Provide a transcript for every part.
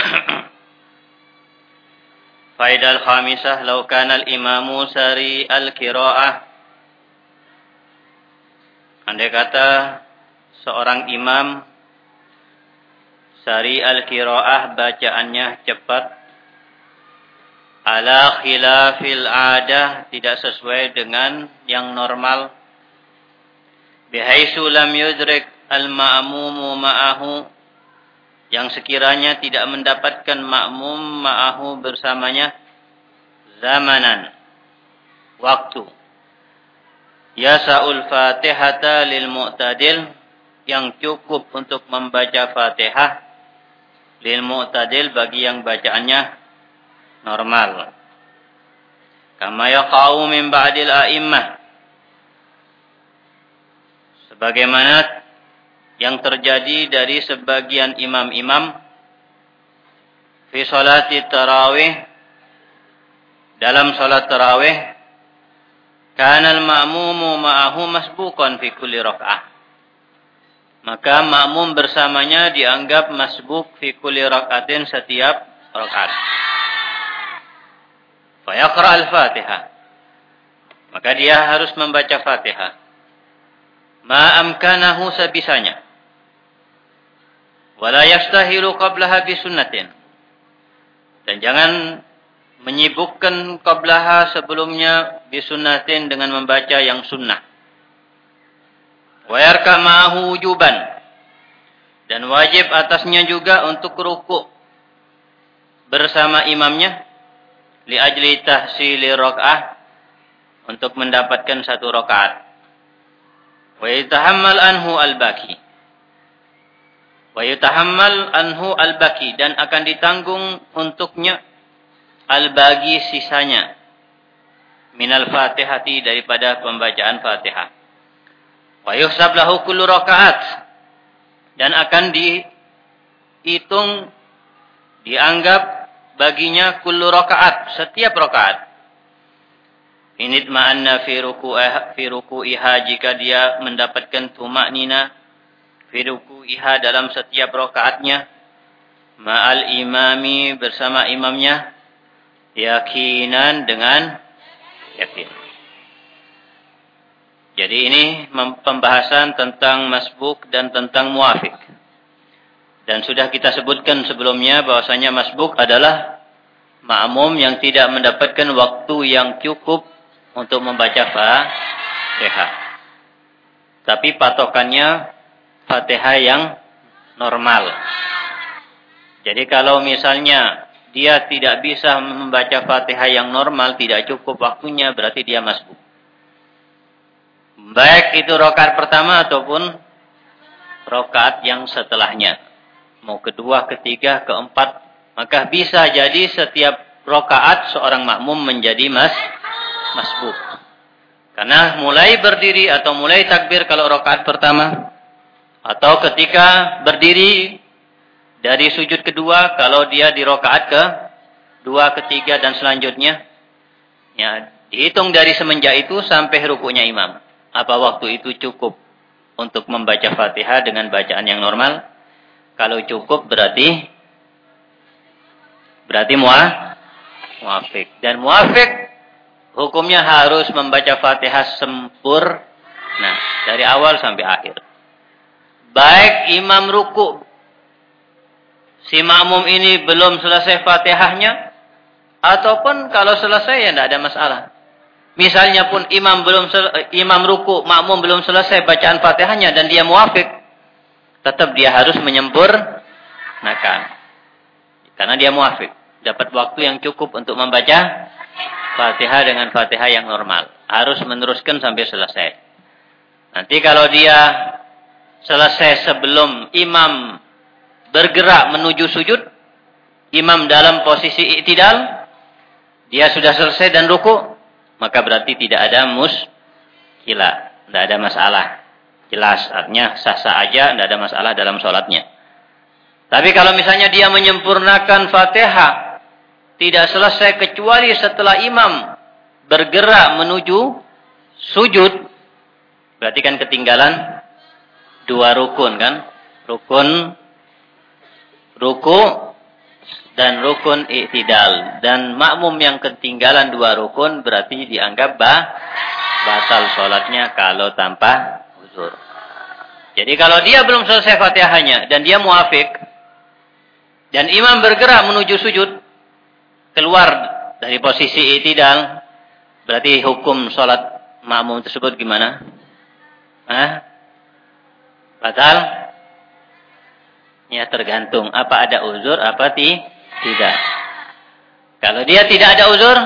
Faidah al-khamisah Lau kana al-imamu sari al-kira'ah Andai kata seorang imam sari al-kira'ah bacaannya cepat ala khilafil adah tidak sesuai dengan yang normal. Bihaisu lam yudrik al-ma'mumu ma'ahu yang sekiranya tidak mendapatkan makmum ma'ahu bersamanya zamanan waktu. Yasa'ul fatihata lil mu'tadil yang cukup untuk membaca fatihah lil mu'tadil bagi yang bacaannya normal. Kama yaqa'u min ba'dil a'immah sebagaimana yang terjadi dari sebagian imam-imam fi salati tarawih dalam salat tarawih kana al-ma'mumu ma'ahu masbuqan fi kulli rak'ah. Maka makmum bersamanya dianggap masbuk fi kulli rak'atin setiap rakaat. Fa yaqra al-fatihah maka dia harus membaca Fatihah ma amkanahu sebisanya wala yastahilu qablaha sunnatin. Dan jangan menyibukkan qablaha sebelumnya sunnatin dengan membaca yang sunnah. Wa yarka ma'ahu wujuban. Dan wajib atasnya juga untuk ruku bersama imamnya li ajli tahsili rakaah untuk mendapatkan satu rakaat. Wa yatahammal anhu al-baqi Wa yutahammal anhu al-baki dan akan ditanggung untuknya al-bagi sisanya minal fatihati daripada pembacaan fatihah. Wa yuhsab lahu kullu rakaat dan akan dihitung dianggap baginya kullu rakaat setiap rakaat. Init ma'anna fi ruku'iha jika dia mendapatkan tumak firuku iha dalam setiap rakaatnya ma'al imami bersama imamnya yakinan dengan yakin. Jadi ini pembahasan tentang masbuk dan tentang muafik. Dan sudah kita sebutkan sebelumnya bahwasanya masbuk adalah makmum yang tidak mendapatkan waktu yang cukup untuk membaca Fatihah. Tapi patokannya Fatihah yang normal. Jadi kalau misalnya dia tidak bisa membaca Fatihah yang normal, tidak cukup waktunya, berarti dia masbuk. Baik itu rokaat pertama ataupun rokaat yang setelahnya. Mau kedua, ketiga, keempat. Maka bisa jadi setiap rokaat seorang makmum menjadi mas masbuk. Karena mulai berdiri atau mulai takbir kalau rokaat pertama atau ketika berdiri dari sujud kedua, kalau dia di rokaat ke dua, ketiga, dan selanjutnya, ya dihitung dari semenjak itu sampai rukunya imam. Apa waktu itu cukup untuk membaca fatihah dengan bacaan yang normal? Kalau cukup berarti berarti muah, muafik. Dan muafik hukumnya harus membaca fatihah sempur. Nah, dari awal sampai akhir. Baik imam ruku. Si makmum ini belum selesai fatihahnya. Ataupun kalau selesai ya tidak ada masalah. Misalnya pun imam belum imam ruku, makmum belum selesai bacaan fatihahnya dan dia muafik. Tetap dia harus menyempur nakan. Karena dia muafik. Dapat waktu yang cukup untuk membaca fatihah dengan fatihah yang normal. Harus meneruskan sampai selesai. Nanti kalau dia selesai sebelum imam bergerak menuju sujud, imam dalam posisi i'tidal, dia sudah selesai dan ruku, maka berarti tidak ada muskilah, tidak ada masalah. Jelas, artinya sah-sah aja, tidak ada masalah dalam sholatnya. Tapi kalau misalnya dia menyempurnakan fatihah, tidak selesai kecuali setelah imam bergerak menuju sujud, berarti kan ketinggalan dua rukun kan? Rukun ruku dan rukun i'tidal. Dan makmum yang ketinggalan dua rukun berarti dianggap bah, batal sholatnya kalau tanpa uzur. Jadi kalau dia belum selesai fatihahnya dan dia muafik dan imam bergerak menuju sujud keluar dari posisi i'tidal berarti hukum sholat makmum tersebut gimana? Hah? Batal? Ya tergantung apa ada uzur apa ti tidak. Kalau dia tidak ada uzur,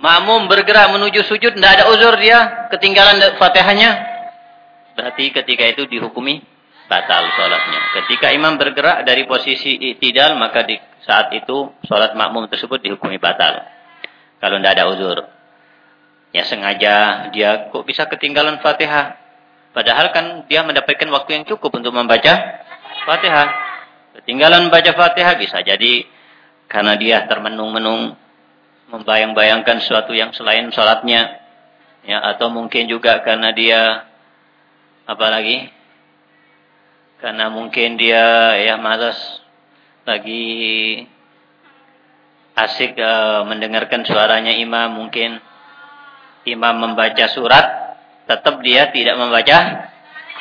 makmum bergerak menuju sujud tidak ada uzur dia ketinggalan Fatihahnya, berarti ketika itu dihukumi batal sholatnya. Ketika imam bergerak dari posisi tidak maka di saat itu sholat makmum tersebut dihukumi batal. Kalau tidak ada uzur. Ya sengaja dia kok bisa ketinggalan Fatihah. Padahal kan dia mendapatkan waktu yang cukup untuk membaca Fatihah. Ketinggalan baca Fatihah bisa jadi karena dia termenung-menung membayang-bayangkan sesuatu yang selain sholatnya. Ya, atau mungkin juga karena dia apa lagi? Karena mungkin dia ya malas lagi asik uh, mendengarkan suaranya imam mungkin imam membaca surat tetap dia tidak membaca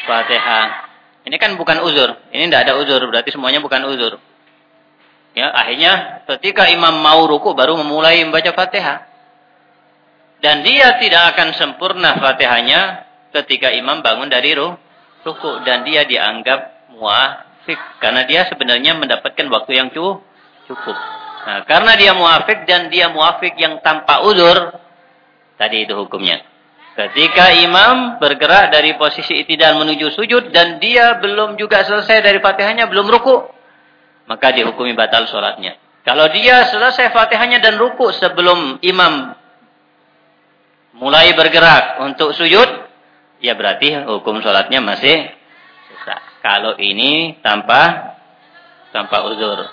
Fatihah. Ini kan bukan uzur. Ini tidak ada uzur, berarti semuanya bukan uzur. Ya, akhirnya ketika imam mau ruku baru memulai membaca Fatihah. Dan dia tidak akan sempurna Fatihahnya ketika imam bangun dari ruku dan dia dianggap muafik karena dia sebenarnya mendapatkan waktu yang cukup. Nah, karena dia muafik dan dia muafik yang tanpa uzur, tadi itu hukumnya. Ketika imam bergerak dari posisi itidal menuju sujud dan dia belum juga selesai dari fatihahnya, belum ruku, maka dihukumi batal sholatnya. Kalau dia selesai fatihahnya dan ruku sebelum imam mulai bergerak untuk sujud, ya berarti hukum sholatnya masih sisa. Kalau ini tanpa tanpa uzur.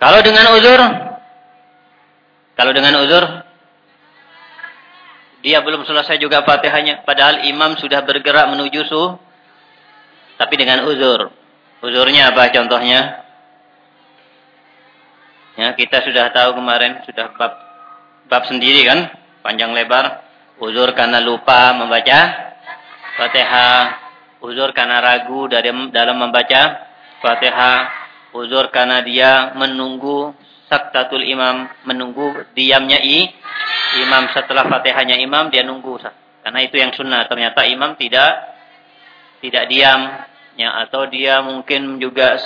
Kalau dengan uzur, kalau dengan uzur, dia belum selesai juga fatihahnya. Padahal imam sudah bergerak menuju su. Tapi dengan uzur. Uzurnya apa contohnya? Ya, kita sudah tahu kemarin. Sudah bab, bab sendiri kan. Panjang lebar. Uzur karena lupa membaca fatihah. Uzur karena ragu dari dalam membaca fatihah. Uzur karena dia menunggu saktatul imam. Menunggu diamnya i imam. Setelah fatihahnya imam dia nunggu karena itu yang sunnah. Ternyata imam tidak tidak diam. Ya atau dia mungkin juga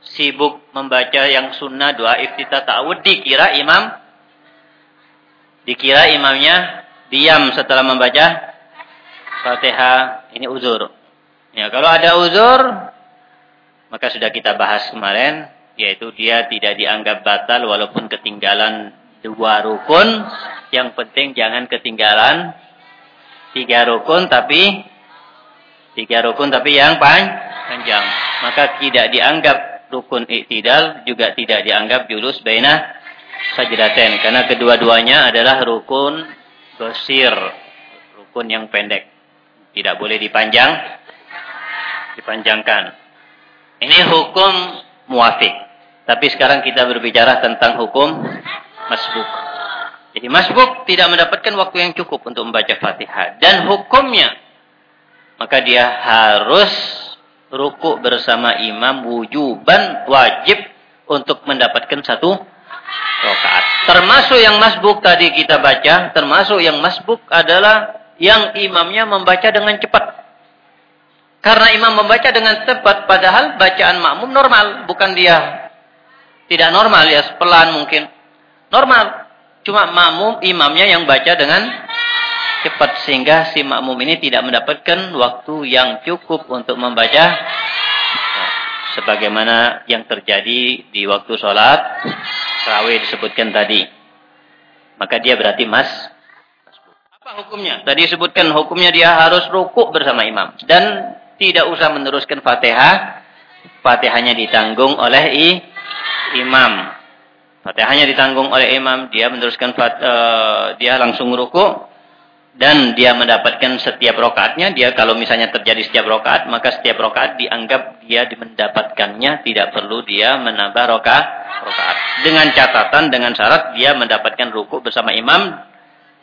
sibuk membaca yang sunnah doa iftitah ta'awud. Dikira imam dikira imamnya diam setelah membaca fatihah. Ini uzur. Ya kalau ada uzur maka sudah kita bahas kemarin yaitu dia tidak dianggap batal walaupun ketinggalan dua rukun. Yang penting jangan ketinggalan tiga rukun tapi tiga rukun tapi yang panjang. Maka tidak dianggap rukun iktidal juga tidak dianggap julus baina sajdatain karena kedua-duanya adalah rukun gosir, rukun yang pendek. Tidak boleh dipanjang dipanjangkan. Ini hukum muafik. Tapi sekarang kita berbicara tentang hukum masbuk. Jadi masbuk tidak mendapatkan waktu yang cukup untuk membaca Fatihah dan hukumnya maka dia harus ruku bersama imam wujuban wajib untuk mendapatkan satu rakaat. Termasuk yang masbuk tadi kita baca, termasuk yang masbuk adalah yang imamnya membaca dengan cepat. Karena imam membaca dengan cepat padahal bacaan makmum normal, bukan dia tidak normal ya, pelan mungkin. Normal. Cuma makmum imamnya yang baca dengan cepat sehingga si makmum ini tidak mendapatkan waktu yang cukup untuk membaca sebagaimana yang terjadi di waktu sholat terawih disebutkan tadi. Maka dia berarti mas. Apa hukumnya? Tadi disebutkan hukumnya dia harus rukuk bersama imam. Dan tidak usah meneruskan fatihah. Fatihahnya ditanggung oleh i, imam. Fatihahnya ditanggung oleh imam. Dia meneruskan fat, uh, dia langsung rukuk dan dia mendapatkan setiap rokaatnya, dia kalau misalnya terjadi setiap rokaat, maka setiap rokaat dianggap dia mendapatkannya, tidak perlu dia menambah rokaat. rokaat. Dengan catatan, dengan syarat dia mendapatkan ruku bersama imam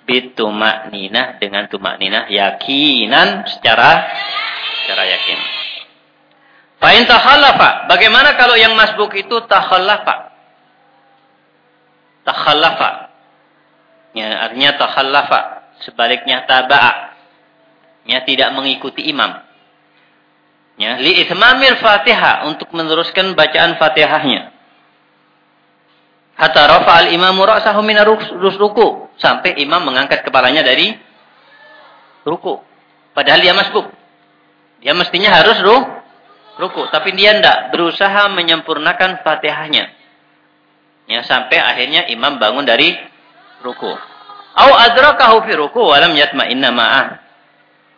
bitumak ninah dengan tumak ninah yakinan secara secara yakin. Fa'in takhalafa. Bagaimana kalau yang masbuk itu takhalafa? Takhalafa. Ya, artinya takhalafa sebaliknya taba'a. Ya tidak mengikuti imam. Ya li itmamil fatihah untuk meneruskan bacaan fatihahnya. Hatta rafa'al imamu ra'sahu min ruku sampai imam mengangkat kepalanya dari ruku. Padahal dia masbuk. Dia mestinya harus ruh ruku tapi dia tidak berusaha menyempurnakan fatihahnya ya sampai akhirnya imam bangun dari ruku Au adrakahu fi ruku wa lam yatma'inna ma'ah.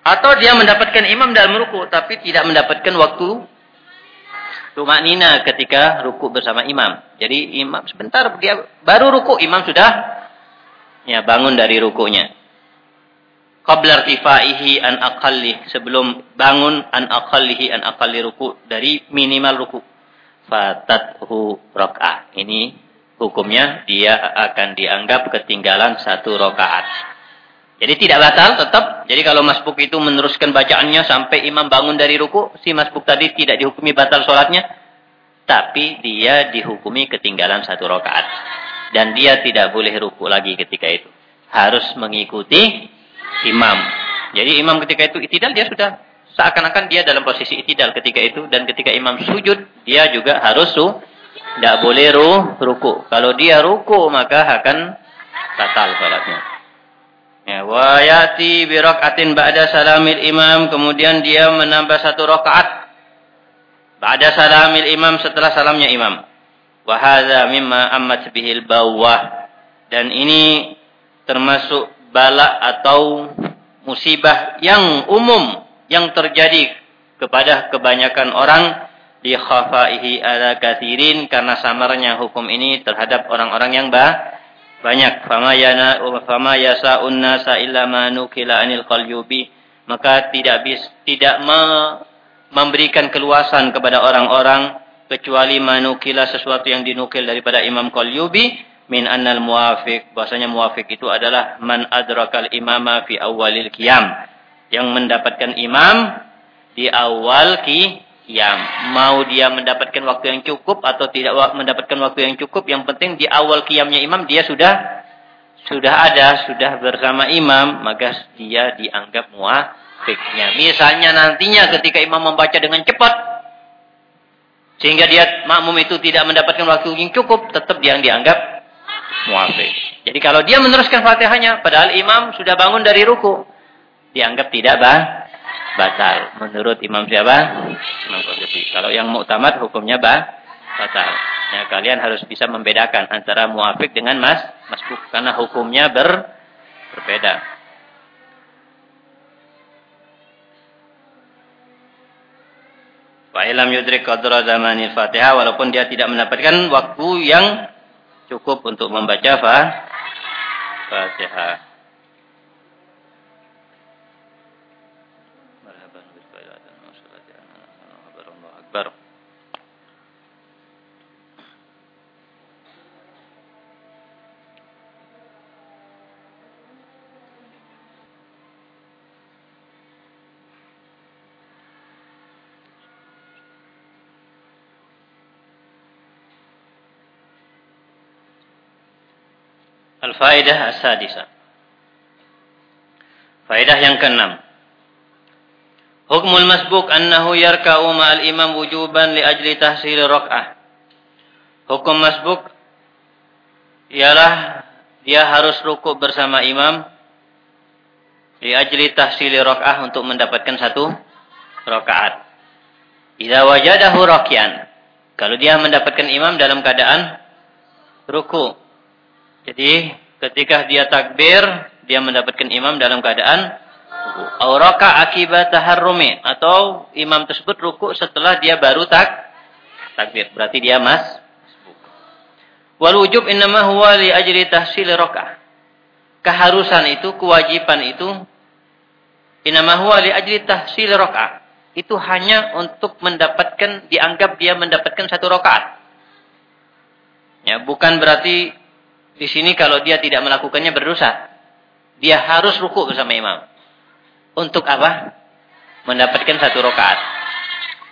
Atau dia mendapatkan imam dalam ruku tapi tidak mendapatkan waktu tumak nina ketika ruku bersama imam. Jadi imam sebentar dia baru ruku imam sudah ya bangun dari rukunya. Qabla irtifaihi an aqalli sebelum bangun an aqallihi an aqalli ruku dari minimal ruku. Fatathu rak'ah. Ini hukumnya dia akan dianggap ketinggalan satu rokaat. Jadi tidak batal tetap. Jadi kalau masbuk itu meneruskan bacaannya sampai imam bangun dari ruku, si masbuk tadi tidak dihukumi batal sholatnya. Tapi dia dihukumi ketinggalan satu rokaat. Dan dia tidak boleh ruku lagi ketika itu. Harus mengikuti imam. Jadi imam ketika itu itidal dia sudah seakan-akan dia dalam posisi itidal ketika itu. Dan ketika imam sujud, dia juga harus su tidak boleh ruh, ruku. Kalau dia ruku maka akan batal salatnya. Ya, wa yati bi rak'atin ba'da salamil imam, kemudian dia menambah satu rakaat ba'da salamil imam setelah salamnya imam. Wa hadza mimma ammat bihil bawah. Dan ini termasuk bala atau musibah yang umum yang terjadi kepada kebanyakan orang di khafaihi ala kathirin karena samarnya hukum ini terhadap orang-orang yang bah, banyak. Fama yana fama yasaun nasa illa ma nukila anil qalyubi maka tidak bis, tidak me, memberikan keluasan kepada orang-orang kecuali manukila sesuatu yang dinukil daripada Imam Qalyubi min annal muwafiq. Bahasanya muwafiq itu adalah man adrakal imama fi awalil qiyam. Yang mendapatkan imam di awal ki yang mau dia mendapatkan waktu yang cukup atau tidak mendapatkan waktu yang cukup yang penting di awal kiamnya imam dia sudah sudah ada sudah bersama imam maka dia dianggap muafiknya. Misalnya nantinya ketika imam membaca dengan cepat sehingga dia makmum itu tidak mendapatkan waktu yang cukup tetap dia dianggap muafik. Jadi kalau dia meneruskan fatihahnya padahal imam sudah bangun dari ruku dianggap tidak bah batal. Menurut Imam siapa? Imam Qurtubi. Kalau yang muktamad hukumnya bah, batal. Ya, kalian harus bisa membedakan antara muafik dengan mas masbuk karena hukumnya ber, berbeda. Wa ilam yudrik qadra zamanil Fatihah walaupun dia tidak mendapatkan waktu yang cukup untuk membaca Fatihah. Al-Faidah As-Sadisah. Faidah yang keenam. Hukmul masbuk annahu yarka'u ma'al imam wujuban li ajli tahsil rak'ah. Hukum masbuk ialah dia harus rukuk bersama imam li ajli tahsil rak'ah untuk mendapatkan satu rakaat. Idza wajadahu rakian. Kalau dia mendapatkan imam dalam keadaan ruku. Jadi ketika dia takbir, dia mendapatkan imam dalam keadaan. Auraka akibat taharrumi atau imam tersebut ruku setelah dia baru tak takbir. Berarti dia mas. Wal wujub innama huwa li ajri tahsil raka'ah. Keharusan itu, kewajiban itu innama huwa li ajri tahsil raka'ah itu hanya untuk mendapatkan dianggap dia mendapatkan satu rakaat. Ya, bukan berarti di sini kalau dia tidak melakukannya berdosa. Dia harus ruku bersama imam. Untuk apa? Mendapatkan satu rakaat.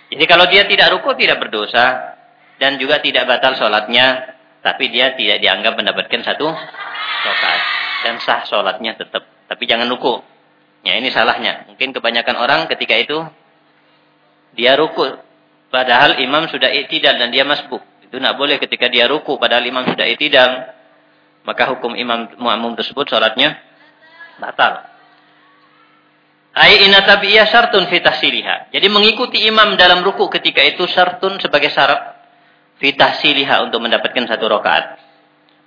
Jadi kalau dia tidak ruku tidak berdosa dan juga tidak batal sholatnya, tapi dia tidak dianggap mendapatkan satu rakaat dan sah sholatnya tetap. Tapi jangan ruku. Ya ini salahnya. Mungkin kebanyakan orang ketika itu dia ruku padahal imam sudah i'tidal dan dia masbuk. Itu tidak boleh ketika dia ruku padahal imam sudah i'tidal. Maka hukum imam mu'amum tersebut salatnya batal. Ai inna tabiyah syartun fi tahsiliha. Jadi mengikuti imam dalam ruku ketika itu syartun sebagai syarat fi tahsiliha untuk mendapatkan satu rakaat.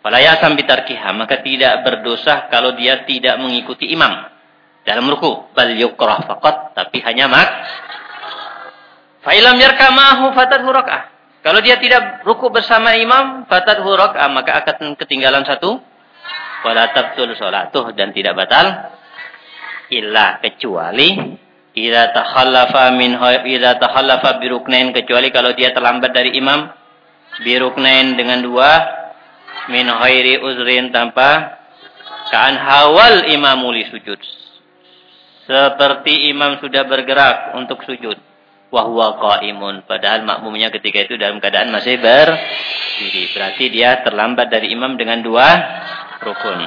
Fala yasam bitarkiha, maka tidak berdosa kalau dia tidak mengikuti imam dalam ruku. Bal yukrah faqat, tapi hanya mak Fa'ilam yarka ma'ahu fatad hurak'ah. Kalau dia tidak ruku bersama imam, fatad hurak'ah, maka akan ketinggalan satu. Wala tabtul sholatuh dan tidak batal. Illa kecuali Ila takhallafa min ila takhallafa biruknain kecuali kalau dia terlambat dari imam biruknain dengan dua min khairi uzrin tanpa kaan hawal imamuli sujud. Seperti imam sudah bergerak untuk sujud wahwa qaimun. Padahal makmumnya ketika itu dalam keadaan masih berdiri. Berarti dia terlambat dari imam dengan dua rukun.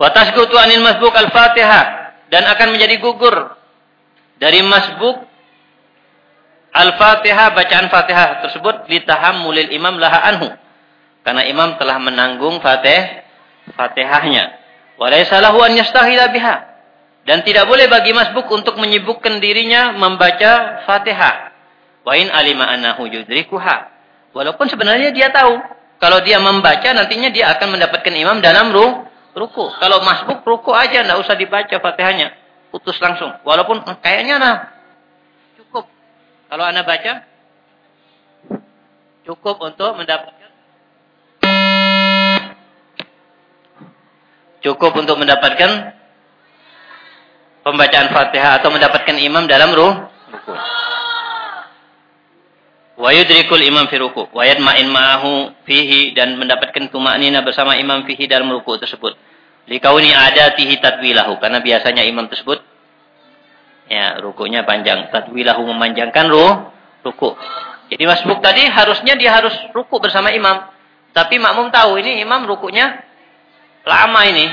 Wa tasqutu anil masbuk al-fatihah. Dan akan menjadi gugur dari masbuk al-fatihah bacaan fatihah tersebut mulil imam laha anhu. Karena imam telah menanggung fatih fatihahnya walaysa lahu an yastahila biha dan tidak boleh bagi masbuk untuk menyibukkan dirinya membaca Fatihah. Wa in alima annahu yudrikuha. Walaupun sebenarnya dia tahu kalau dia membaca nantinya dia akan mendapatkan imam dalam ru ruku. Kalau masbuk ruku aja enggak usah dibaca Fatihahnya. Putus langsung. Walaupun kayaknya nah cukup. Kalau Anda baca cukup untuk mendapatkan cukup untuk mendapatkan pembacaan Fatihah atau mendapatkan imam dalam ruh ruku. Wa yudrikul imam fi ruku wa yadma'in ma'ahu fihi dan mendapatkan tumanina bersama imam fihi dalam ruku tersebut. Likauni adatihi tatwilahu karena biasanya imam tersebut ya rukunya panjang, tatwilahu memanjangkan ruh ruku. Jadi masbuk tadi harusnya dia harus ruku bersama imam. Tapi makmum tahu ini imam rukunya lama ini.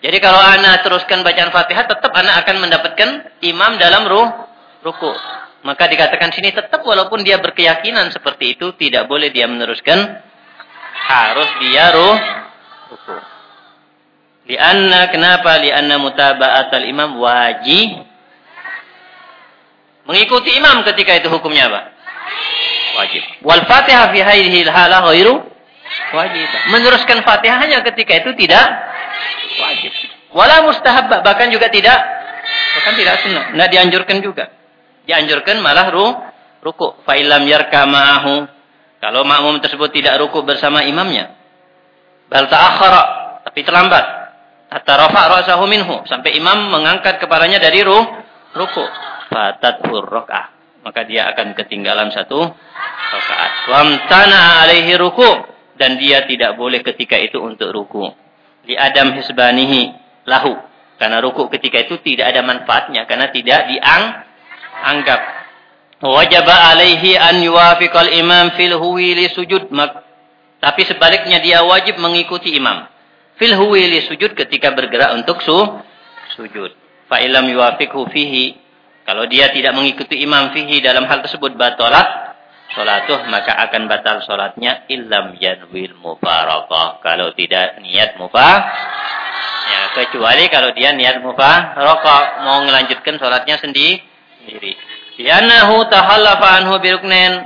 Jadi kalau anak teruskan bacaan Fatihah, tetap anak akan mendapatkan imam dalam ruh ruku. Maka dikatakan sini tetap walaupun dia berkeyakinan seperti itu, tidak boleh dia meneruskan. Harus dia ruh ruku. Lianna kenapa? Lianna mutaba'at al-imam wajib. Mengikuti imam ketika itu hukumnya apa? Wajib. Wal Fatihah fi hadhihi al-hala ghairu wajib. Meneruskan Fatihah hanya ketika itu tidak wajib. Wala mustahab bahkan juga tidak bahkan tidak sunnah. Tidak dianjurkan juga. Dianjurkan malah ru, ruku. Fa'ilam yarka ma'ahu. Kalau makmum tersebut tidak ruku bersama imamnya. Bal ta'akhara. Tapi terlambat. Hatta rafa' ra'sahu minhu. Sampai imam mengangkat kepalanya dari ru, ruku. Fatat rok'ah. Maka dia akan ketinggalan satu rakaat. Wamtana alaihi ruku. Dan dia tidak boleh ketika itu untuk ruku di adam hisbanihi lahu. Karena rukuk ketika itu tidak ada manfaatnya. Karena tidak dianggap. Wajaba alaihi an yuwafiqal imam fil huwi li sujud. Tapi sebaliknya dia wajib mengikuti imam. Fil huwi li sujud ketika bergerak untuk su sujud. Fa'ilam yuwafiqhu fihi. Kalau dia tidak mengikuti imam fihi dalam hal tersebut batalat Salatuh maka akan batal salatnya illam yanwil mubarakah. Kalau tidak niat mubah ya kecuali kalau dia niat mubah rokok mau melanjutkan salatnya sendiri. Li'annahu tahallafa anhu biruknin.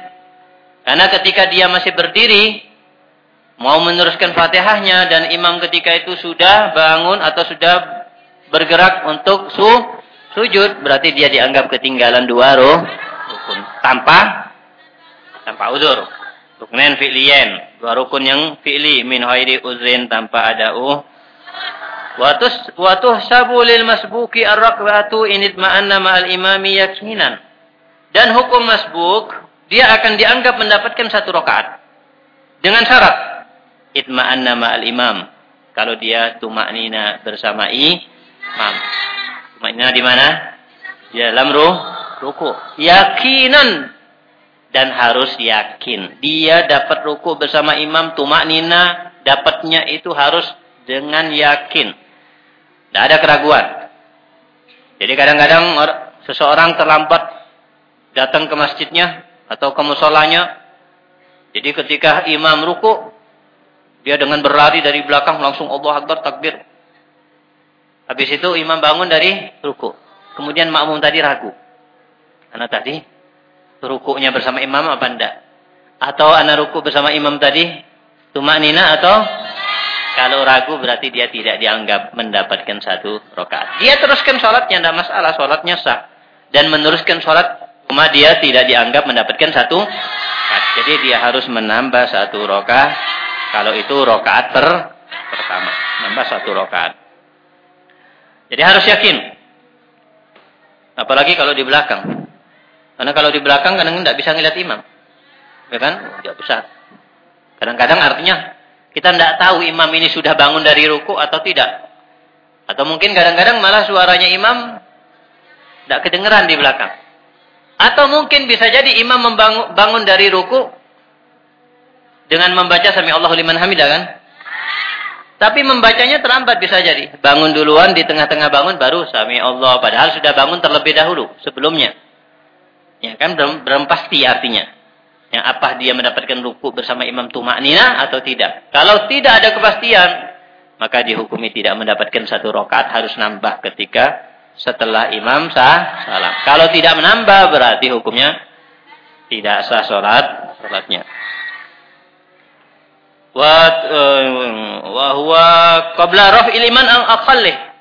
Karena ketika dia masih berdiri, mau meneruskan fatihahnya dan imam ketika itu sudah bangun atau sudah bergerak untuk su sujud, berarti dia dianggap ketinggalan dua roh tanpa tanpa uzur. Ruknen fi'liyen, dua rukun yang fi'li min uzrin tanpa ada uh. Watus watuh sabu lil masbuki ar-rak'atu in itma'anna ma'al imami yakinan. Dan hukum masbuk, dia akan dianggap mendapatkan satu rakaat. Dengan syarat. Itma'anna ma'al imam. Kalau dia tuma'nina bersama imam. Tuma'nina di mana? Di dalam ruh, ruku. Yakinan. Dan harus yakin. Dia dapat ruku bersama imam tuma'nina. Dapatnya itu harus dengan yakin. Tidak ada keraguan. Jadi kadang-kadang seseorang terlambat datang ke masjidnya atau ke musolanya. Jadi ketika imam ruku, dia dengan berlari dari belakang langsung Allah Akbar takbir. Habis itu imam bangun dari ruku. Kemudian makmum tadi ragu. Karena tadi rukunya bersama imam apa enggak? Atau anak ruku bersama imam tadi tumak nina atau kalau ragu berarti dia tidak dianggap mendapatkan satu rakaat. Dia teruskan sholatnya, tidak masalah, sholatnya sah. Dan meneruskan sholat Cuma dia tidak dianggap mendapatkan satu Jadi dia harus menambah satu rokaat. Kalau itu rokaat per pertama. Menambah satu rokaat. Jadi harus yakin. Apalagi kalau di belakang. Karena kalau di belakang kadang tidak bisa ngeliat imam. Ya kan? Tidak bisa. Kadang-kadang artinya kita tidak tahu imam ini sudah bangun dari ruku atau tidak. Atau mungkin kadang-kadang malah suaranya imam tidak kedengeran di belakang. Atau mungkin bisa jadi imam membangun bangun dari ruku dengan membaca sami Allahu liman hamidah kan? Tapi membacanya terlambat bisa jadi. Bangun duluan di tengah-tengah bangun baru sami Allah padahal sudah bangun terlebih dahulu sebelumnya. Ya kan belum, belum pasti artinya. Yang apa dia mendapatkan ruku bersama imam tumaknina atau tidak. Kalau tidak ada kepastian, maka dihukumi tidak mendapatkan satu rokat harus nambah ketika setelah imam sah salam. Kalau tidak menambah berarti hukumnya tidak sah salat salatnya. Wa eh, wa huwa qabla raf'il iman al aqallih.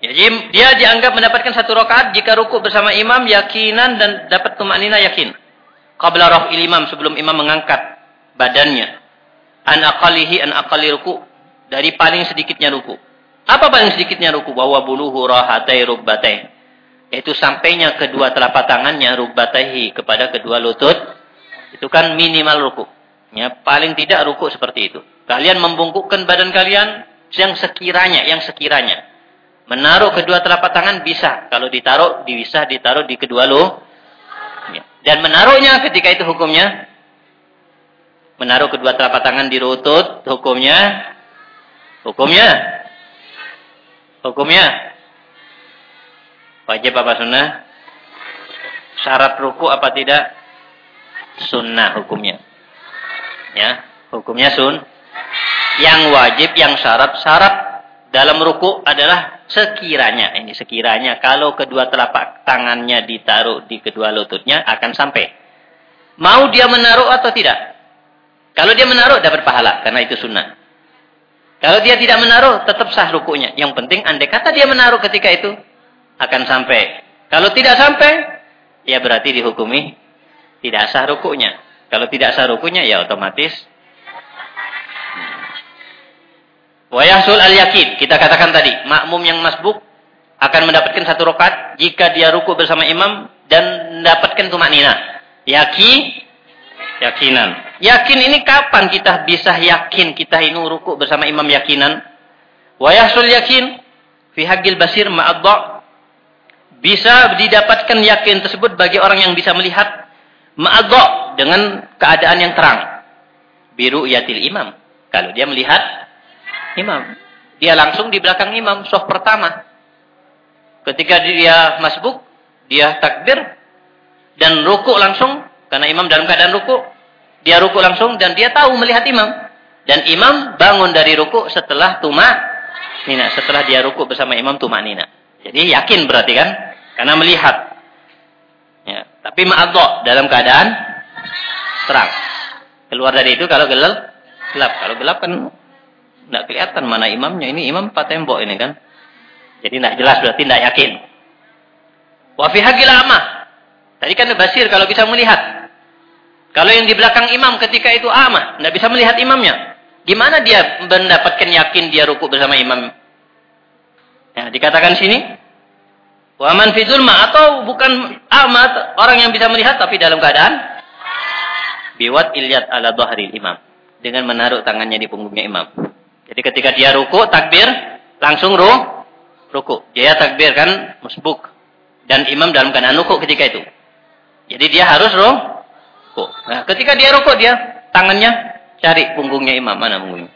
Ya, dia dianggap mendapatkan satu rakaat jika ruku bersama imam yakinan dan dapat tumanina yakin. Qabla raf'il imam sebelum imam mengangkat badannya. An aqalihi an aqali ruku dari paling sedikitnya ruku. Apa paling sedikitnya ruku? Bahwa buluhu rahatai rubbatai. Yaitu sampainya kedua telapak tangannya rubbataihi kepada kedua lutut. Itu kan minimal ruku. Ya, paling tidak ruku seperti itu. Kalian membungkukkan badan kalian yang sekiranya, yang sekiranya. Menaruh kedua telapak tangan bisa. Kalau ditaruh, bisa ditaruh di kedua lo. Ya. Dan menaruhnya ketika itu hukumnya. Menaruh kedua telapak tangan di lutut, hukumnya. Hukumnya Hukumnya wajib apa sunnah? Syarat ruku apa tidak? Sunnah hukumnya. Ya, hukumnya sun. Yang wajib, yang syarat, syarat dalam ruku adalah sekiranya. Ini sekiranya kalau kedua telapak tangannya ditaruh di kedua lututnya akan sampai. Mau dia menaruh atau tidak? Kalau dia menaruh dapat pahala karena itu sunnah. Kalau dia tidak menaruh, tetap sah rukunya. Yang penting andai kata dia menaruh ketika itu, akan sampai. Kalau tidak sampai, ya berarti dihukumi tidak sah rukunya. Kalau tidak sah rukunya, ya otomatis. Wayasul al-yakin. Kita katakan tadi, makmum yang masbuk akan mendapatkan satu rokat jika dia ruku bersama imam dan mendapatkan tumak nina. Yakin Yakinan. Yakin ini kapan kita bisa yakin kita ini ruku bersama imam yakinan? Wa yahsul yakin fi haqqil basir ma'adha. Bisa didapatkan yakin tersebut bagi orang yang bisa melihat ma'adha dengan keadaan yang terang. Biru yatil imam. Kalau dia melihat imam. Dia langsung di belakang imam, soh pertama. Ketika dia masbuk, dia takbir, dan ruku langsung, karena imam dalam keadaan ruku, dia ruku langsung dan dia tahu melihat imam. Dan imam bangun dari ruku setelah tuma nina, setelah dia ruku bersama imam tuma nina. Jadi yakin berarti kan? Karena melihat. Tapi ma'adho dalam keadaan terang. Keluar dari itu kalau gelap, gelap. Kalau gelap kan tidak kelihatan mana imamnya. Ini imam pak tembok ini kan. Jadi tidak jelas berarti tidak yakin. Wa fi Tadi kan basir kalau bisa melihat. Kalau yang di belakang imam ketika itu amah, tidak bisa melihat imamnya. Gimana dia mendapatkan yakin dia rukuk bersama imam? Ya, dikatakan sini, waman fi zulma atau bukan amat orang yang bisa melihat tapi dalam keadaan biwat ilyat ala dhahri imam dengan menaruh tangannya di punggungnya imam. Jadi ketika dia ruku takbir langsung ru ruku. Dia takbir kan musbuk dan imam dalam keadaan ruku ketika itu. Jadi dia harus ruku. Nah, ketika dia ruku dia tangannya cari punggungnya imam mana punggungnya.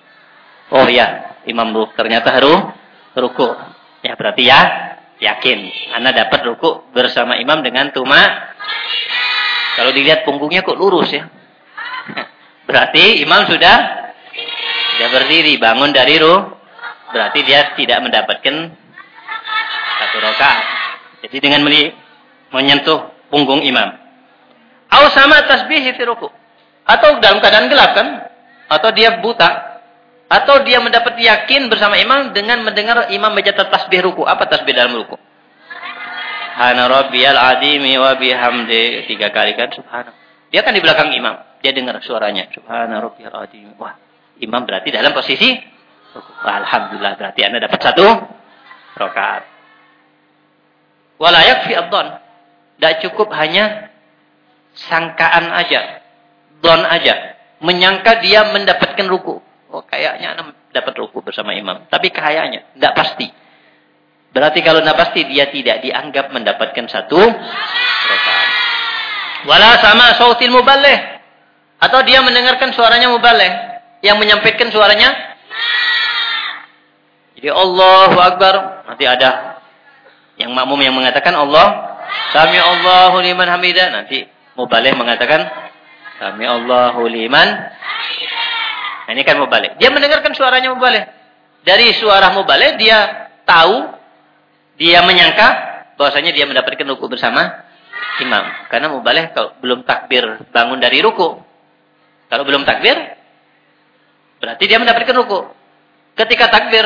Oh ya, imam ruku ternyata harus ruku. Ya berarti ya yakin. Anda dapat ruku bersama imam dengan tuma. Kalau dilihat punggungnya kok lurus ya. Berarti imam sudah sudah berdiri, bangun dari ruh. Berarti dia tidak mendapatkan satu rakaat. Jadi dengan menyentuh punggung imam. Atau sama tasbih fi ruku. Atau dalam keadaan gelap kan? Atau dia buta atau dia mendapat yakin bersama imam dengan mendengar imam baca tasbih ruku. Apa tasbih dalam ruku? Subhana rabbiyal azimi wa bihamdi. Tiga kali kan subhana. Dia kan di belakang imam. Dia dengar suaranya. Subhana rabbiyal azimi. Wah, imam berarti dalam posisi. Alhamdulillah berarti Anda dapat satu rakaat. Walayak fi adzan. Tidak cukup hanya sangkaan aja. Don aja. Menyangka dia mendapatkan ruku. Oh kayaknya anak dapat ruku bersama imam. Tapi kayaknya, tidak pasti. Berarti kalau tidak pasti, dia tidak dianggap mendapatkan satu rakaat. Wala sama sautil mubaleh. Atau dia mendengarkan suaranya mubaleh. Yang menyampaikan suaranya. Jadi Allahu Akbar. Nanti ada yang makmum yang mengatakan Allah. Sami Allahu liman hamidah. Nanti mubaleh mengatakan. Sami Allahu liman Nah, ini kan mubalik. Dia mendengarkan suaranya mubalik. Dari suara mubalik dia tahu, dia menyangka bahwasanya dia mendapatkan ruku bersama imam. Karena mubalik kalau belum takbir bangun dari ruku. Kalau belum takbir, berarti dia mendapatkan ruku. Ketika takbir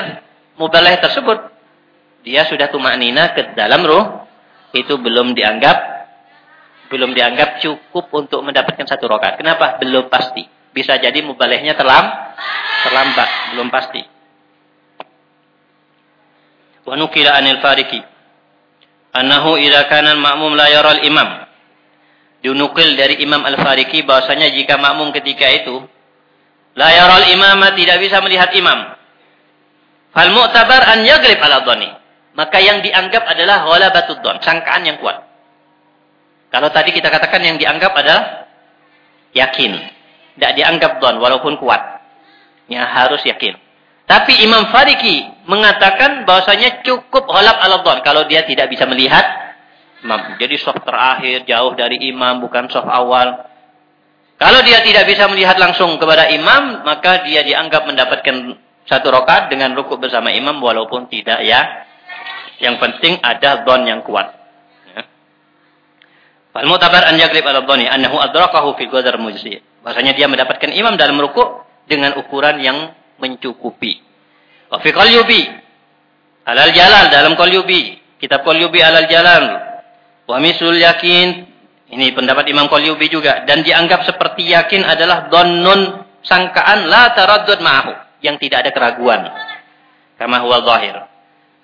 mubalik tersebut, dia sudah tumak nina ke dalam ruh, itu belum dianggap belum dianggap cukup untuk mendapatkan satu rokat. Kenapa? Belum pasti. Bisa jadi mubalehnya terlam, terlambat, belum pasti. Wa nukila anil fariki annahu idza kana al-ma'mum la yara al-imam. Dinukil dari Imam Al-Fariki bahwasanya jika makmum ketika itu la yara al-imam tidak bisa melihat imam. Fal mu'tabar an yaglib ala. Maka yang dianggap adalah ghalabatud dhon, sangkaan yang kuat. Kalau tadi kita katakan yang dianggap adalah yakin. Tidak dianggap don walaupun kuat. Ya harus yakin. Tapi Imam Fariki mengatakan bahwasanya cukup holab ala don kalau dia tidak bisa melihat imam. Jadi soft terakhir jauh dari imam bukan soft awal. Kalau dia tidak bisa melihat langsung kepada imam, maka dia dianggap mendapatkan satu rokat dengan rukuk bersama imam walaupun tidak ya. Yang penting ada don yang kuat. Ya. Fal mutabar an yagrib ala dhani annahu adrakahu fi qadar mujzi. Bahasanya dia mendapatkan imam dalam rukuk dengan ukuran yang mencukupi. Wa fi qalyubi alal jalal dalam qalyubi, kitab qalyubi alal jalal. Wa misul yakin ini pendapat Imam Qalyubi juga dan dianggap seperti yakin adalah dhannun sangkaan la taraddud ma'ahu yang tidak ada keraguan. Kama huwa zahir.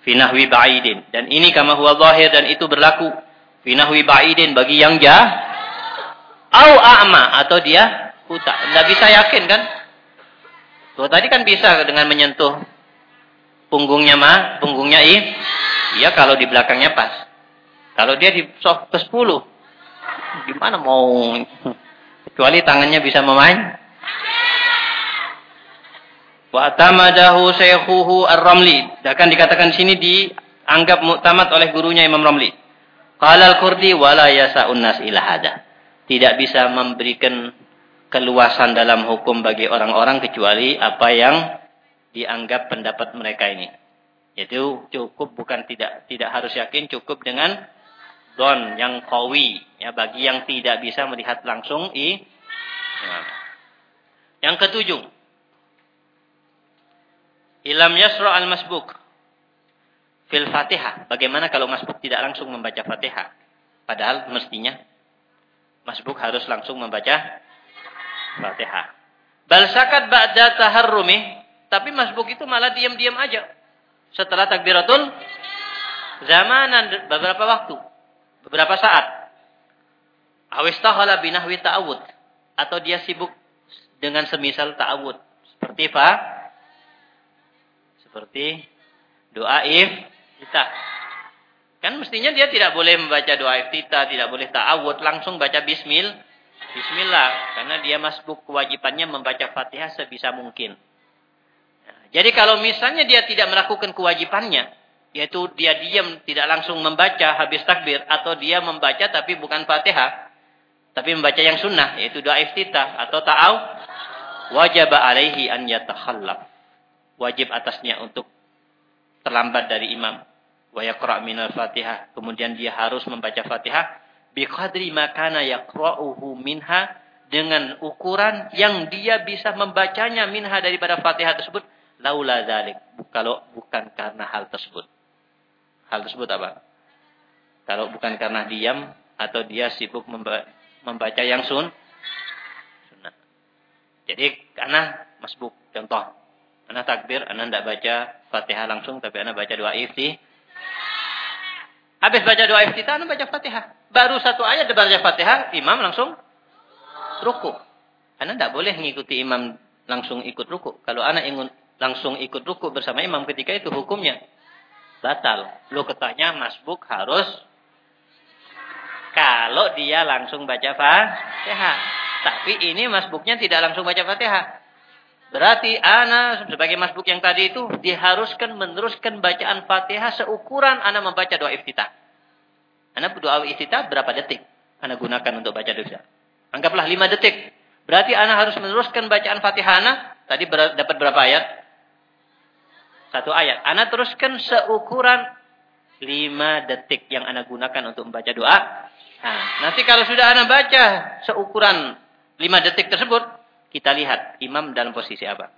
Fi nahwi ba'idin dan ini kama huwa zahir dan itu berlaku fi nahwi ba'idin bagi yang jah au a'ma atau dia buta. Tidak bisa yakin kan? Tuh tadi kan bisa dengan menyentuh punggungnya mah, punggungnya i. Iya kalau di belakangnya pas. Kalau dia di soft ke 10, gimana mau kecuali tangannya bisa memain. Wa tamadahu shaykhuhu ar-Ramli. Akan dikatakan sini dianggap muktamad oleh gurunya Imam Ramli. Qala al-Qurdi wala yasa'un nas ila hada. Tidak bisa memberikan keluasan dalam hukum bagi orang-orang kecuali apa yang dianggap pendapat mereka ini. Yaitu cukup bukan tidak tidak harus yakin cukup dengan don yang kawi Ya, bagi yang tidak bisa melihat langsung i imam. Yang ketujuh. Ilam yasra al-masbuk fil Fatihah. Bagaimana kalau masbuk tidak langsung membaca Fatihah? Padahal mestinya masbuk harus langsung membaca Fatihah. Bal sakat ba'da taharrumi, tapi masbuk itu malah diam-diam aja. Setelah takbiratul zamanan beberapa waktu, beberapa saat. Awistahala binahwi ta'awud. Atau dia sibuk dengan semisal ta'awud. Seperti apa? Seperti doa iftitah. Kan mestinya dia tidak boleh membaca doa iftitah, tidak boleh ta'awud. Langsung baca bismil. Bismillah. Karena dia masbuk kewajibannya membaca fatihah sebisa mungkin. Nah, jadi kalau misalnya dia tidak melakukan kewajibannya, yaitu dia diam tidak langsung membaca habis takbir atau dia membaca tapi bukan Fatihah tapi membaca yang sunnah yaitu doa iftitah atau ta'aw wajib alaihi an yatakhallaf wajib atasnya untuk terlambat dari imam. Wa yaqra minal Fatihah. Kemudian dia harus membaca Fatihah. Biqadri makana yaqra'uhu minha. Dengan ukuran yang dia bisa membacanya minha daripada Fatihah tersebut. Laula dzalik. Kalau bukan karena hal tersebut. Hal tersebut apa? Kalau bukan karena diam atau dia sibuk yang sun, sunnah. Jadi karena masbuk. Contoh, anak takbir, anak tidak baca fatihah langsung, tapi anak baca doa ifti. Habis baca doa ifti, anak baca fatihah. Baru satu ayat baca fatihah, imam langsung ruku. Anak tidak boleh mengikuti imam langsung ikut ruku. Kalau anak ingin langsung ikut ruku bersama imam ketika itu hukumnya batal. Lo ketanya masbuk harus kalau dia langsung baca Fatihah. Tapi ini masbuknya tidak langsung baca Fatihah. Berarti ana sebagai masbuk yang tadi itu diharuskan meneruskan bacaan Fatihah seukuran ana membaca doa iftitah. Ana doa iftitah berapa detik? Ana gunakan untuk baca doa. Anggaplah 5 detik. Berarti ana harus meneruskan bacaan Fatihah ana tadi dapat berapa ayat? Satu ayat. Ana teruskan seukuran lima detik yang Ana gunakan untuk membaca doa. Nah, nanti kalau sudah Ana baca seukuran lima detik tersebut, kita lihat imam dalam posisi apa.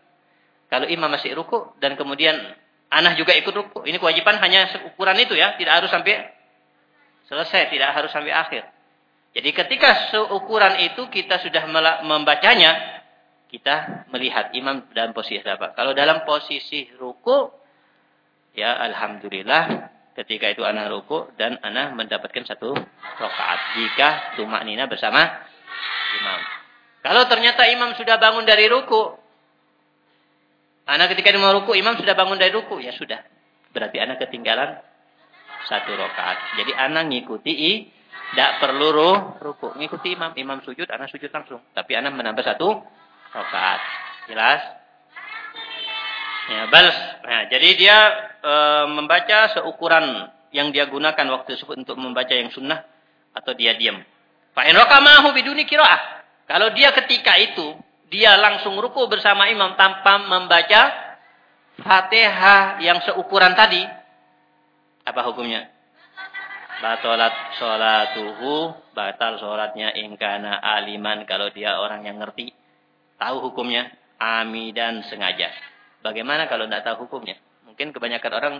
Kalau imam masih ruku dan kemudian Ana juga ikut ruku, ini kewajiban hanya seukuran itu ya, tidak harus sampai selesai, tidak harus sampai akhir. Jadi ketika seukuran itu kita sudah membacanya, kita melihat imam dalam posisi apa. Kalau dalam posisi ruku, ya alhamdulillah ketika itu anak ruku dan anak mendapatkan satu rakaat. Jika tumak nina bersama imam. Kalau ternyata imam sudah bangun dari ruku, anak ketika mau ruku, imam sudah bangun dari ruku, ya sudah. Berarti anak ketinggalan satu rakaat. Jadi anak ngikuti i, tidak perlu ruku, ngikuti imam. Imam sujud, anak sujud langsung. Tapi anak menambah satu rakaat. Jelas? Ya, bal. Nah, jadi dia e, membaca seukuran yang dia gunakan waktu tersebut untuk membaca yang sunnah atau dia diam. Fa biduni qiraah. Kalau dia ketika itu dia langsung ruku bersama imam tanpa membaca Fatihah yang seukuran tadi, apa hukumnya? Batalat sholatuhu, batal sholatnya ingkana aliman kalau dia orang yang ngerti. Tahu hukumnya? Amidan sengaja. Bagaimana kalau tidak tahu hukumnya? Mungkin kebanyakan orang,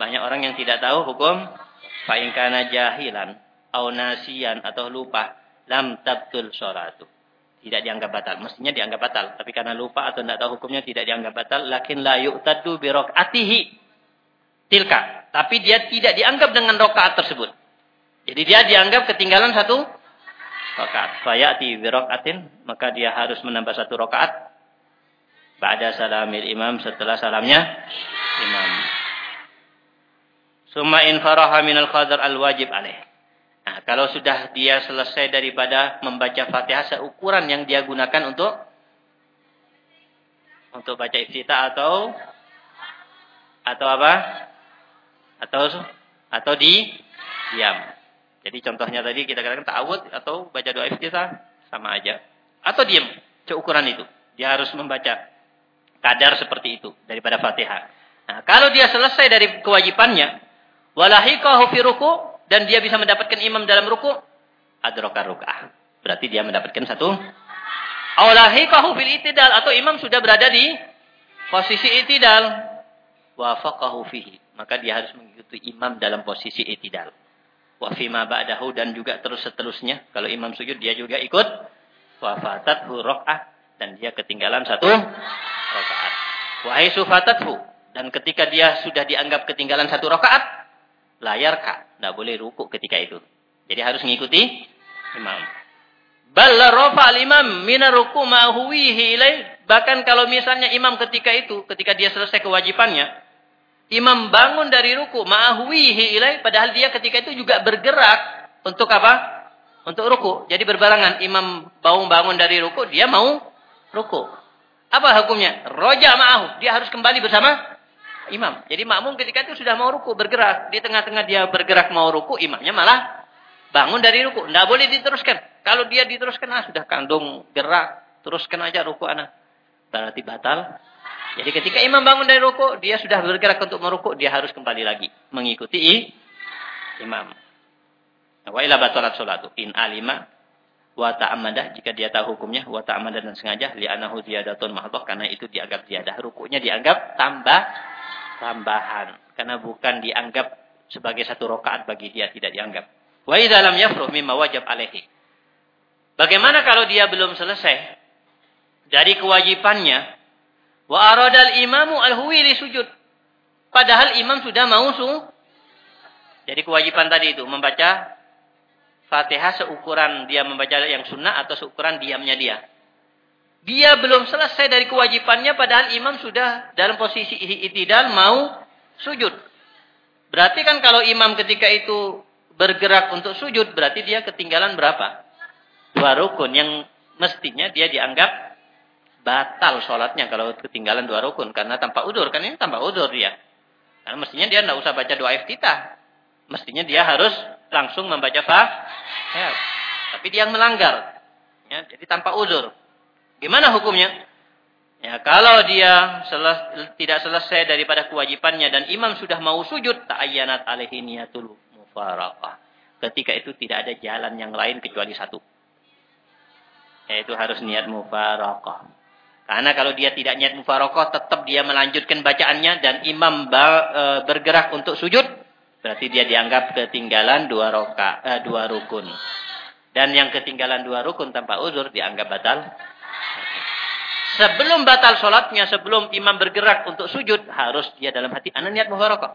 banyak orang yang tidak tahu hukum. Fa'inkana jahilan, au nasian, atau lupa. Lam tabtul sholatu. Tidak dianggap batal. Mestinya dianggap batal. Tapi karena lupa atau tidak tahu hukumnya tidak dianggap batal. Lakin la yu'tadu birok'atihi. Tilka. Tapi dia tidak dianggap dengan rokaat tersebut. Jadi dia dianggap ketinggalan satu rakaat. Fayati birokaatin maka dia harus menambah satu rakaat. Ba'da salamil imam setelah salamnya imam. Summa in faraha minal qadar al wajib alaih. Nah, kalau sudah dia selesai daripada membaca Fatihah seukuran yang dia gunakan untuk untuk baca iftitah atau atau apa? Atau atau di diam. Jadi contohnya tadi kita katakan ta'awud atau baca doa iftitah sama aja. Atau diam, seukuran itu. Dia harus membaca kadar seperti itu daripada Fatihah. Nah, kalau dia selesai dari kewajibannya, walahiqahu fi ruku dan dia bisa mendapatkan imam dalam ruku, adraka ruk'ah. Berarti dia mendapatkan satu Aulahiqahu fil itidal atau imam sudah berada di posisi itidal. Wafaqahu fihi. Maka dia harus mengikuti imam dalam posisi itidal. Wa fima ba'dahu dan juga terus seterusnya. Kalau imam sujud dia juga ikut. Wafatathu rok'ah. Dan dia ketinggalan satu rakaat. Wahai sufatathu. Dan ketika dia sudah dianggap ketinggalan satu rakaat. Layar kak. Tidak boleh ruku ketika itu. Jadi harus mengikuti imam. Bal rafa al-imam min ruku ma Bahkan kalau misalnya imam ketika itu, ketika dia selesai kewajibannya, imam bangun dari ruku ma'huwihi ilai padahal dia ketika itu juga bergerak untuk apa? Untuk ruku. Jadi berbarengan imam bangun bangun dari ruku, dia mau ruku. Apa hukumnya? Roja ma'ahu. Dia harus kembali bersama imam. Jadi makmum ketika itu sudah mau ruku, bergerak. Di tengah-tengah dia bergerak mau ruku, imamnya malah bangun dari ruku. Tidak boleh diteruskan. Kalau dia diteruskan, ah, sudah kandung gerak, teruskan aja ruku anak. Berarti batal. Jadi ketika imam bangun dari ruku, dia sudah bergerak untuk meruku, dia harus kembali lagi mengikuti imam. Wa ila batalat salatu in alima wa ta'ammadah jika dia tahu hukumnya wa ta'ammadah dan sengaja li'anahu ziyadatun mahdhah karena itu dianggap ziyadah rukunya dianggap tambah tambahan karena bukan dianggap sebagai satu rakaat bagi dia tidak dianggap. Wa idza lam yafruh mimma wajib alaihi Bagaimana kalau dia belum selesai dari kewajibannya? Wa aradal imamu al-huwi sujud. Padahal imam sudah mau su. Jadi kewajiban tadi itu membaca Fatihah seukuran dia membaca yang sunnah atau seukuran diamnya dia. Dia belum selesai dari kewajibannya padahal imam sudah dalam posisi itidal mau sujud. Berarti kan kalau imam ketika itu bergerak untuk sujud berarti dia ketinggalan berapa? dua rukun yang mestinya dia dianggap batal sholatnya kalau ketinggalan dua rukun karena tanpa udur kan ini tanpa udur dia karena mestinya dia tidak usah baca doa iftitah mestinya dia harus langsung membaca fa ya. tapi dia melanggar ya, jadi tanpa udur gimana hukumnya? Ya kalau dia seles, tidak selesai daripada kewajibannya dan imam sudah mau sujud ta'ayyanat alaihi niyatul mufaraqah. Ketika itu tidak ada jalan yang lain kecuali satu. Yaitu harus niat mufarokoh. Karena kalau dia tidak niat mufarokoh, tetap dia melanjutkan bacaannya dan imam e, bergerak untuk sujud, berarti dia dianggap ketinggalan dua roka, eh, dua rukun. Dan yang ketinggalan dua rukun tanpa uzur dianggap batal. Sebelum batal sholatnya, sebelum imam bergerak untuk sujud, harus dia dalam hati, anak niat mufarokoh.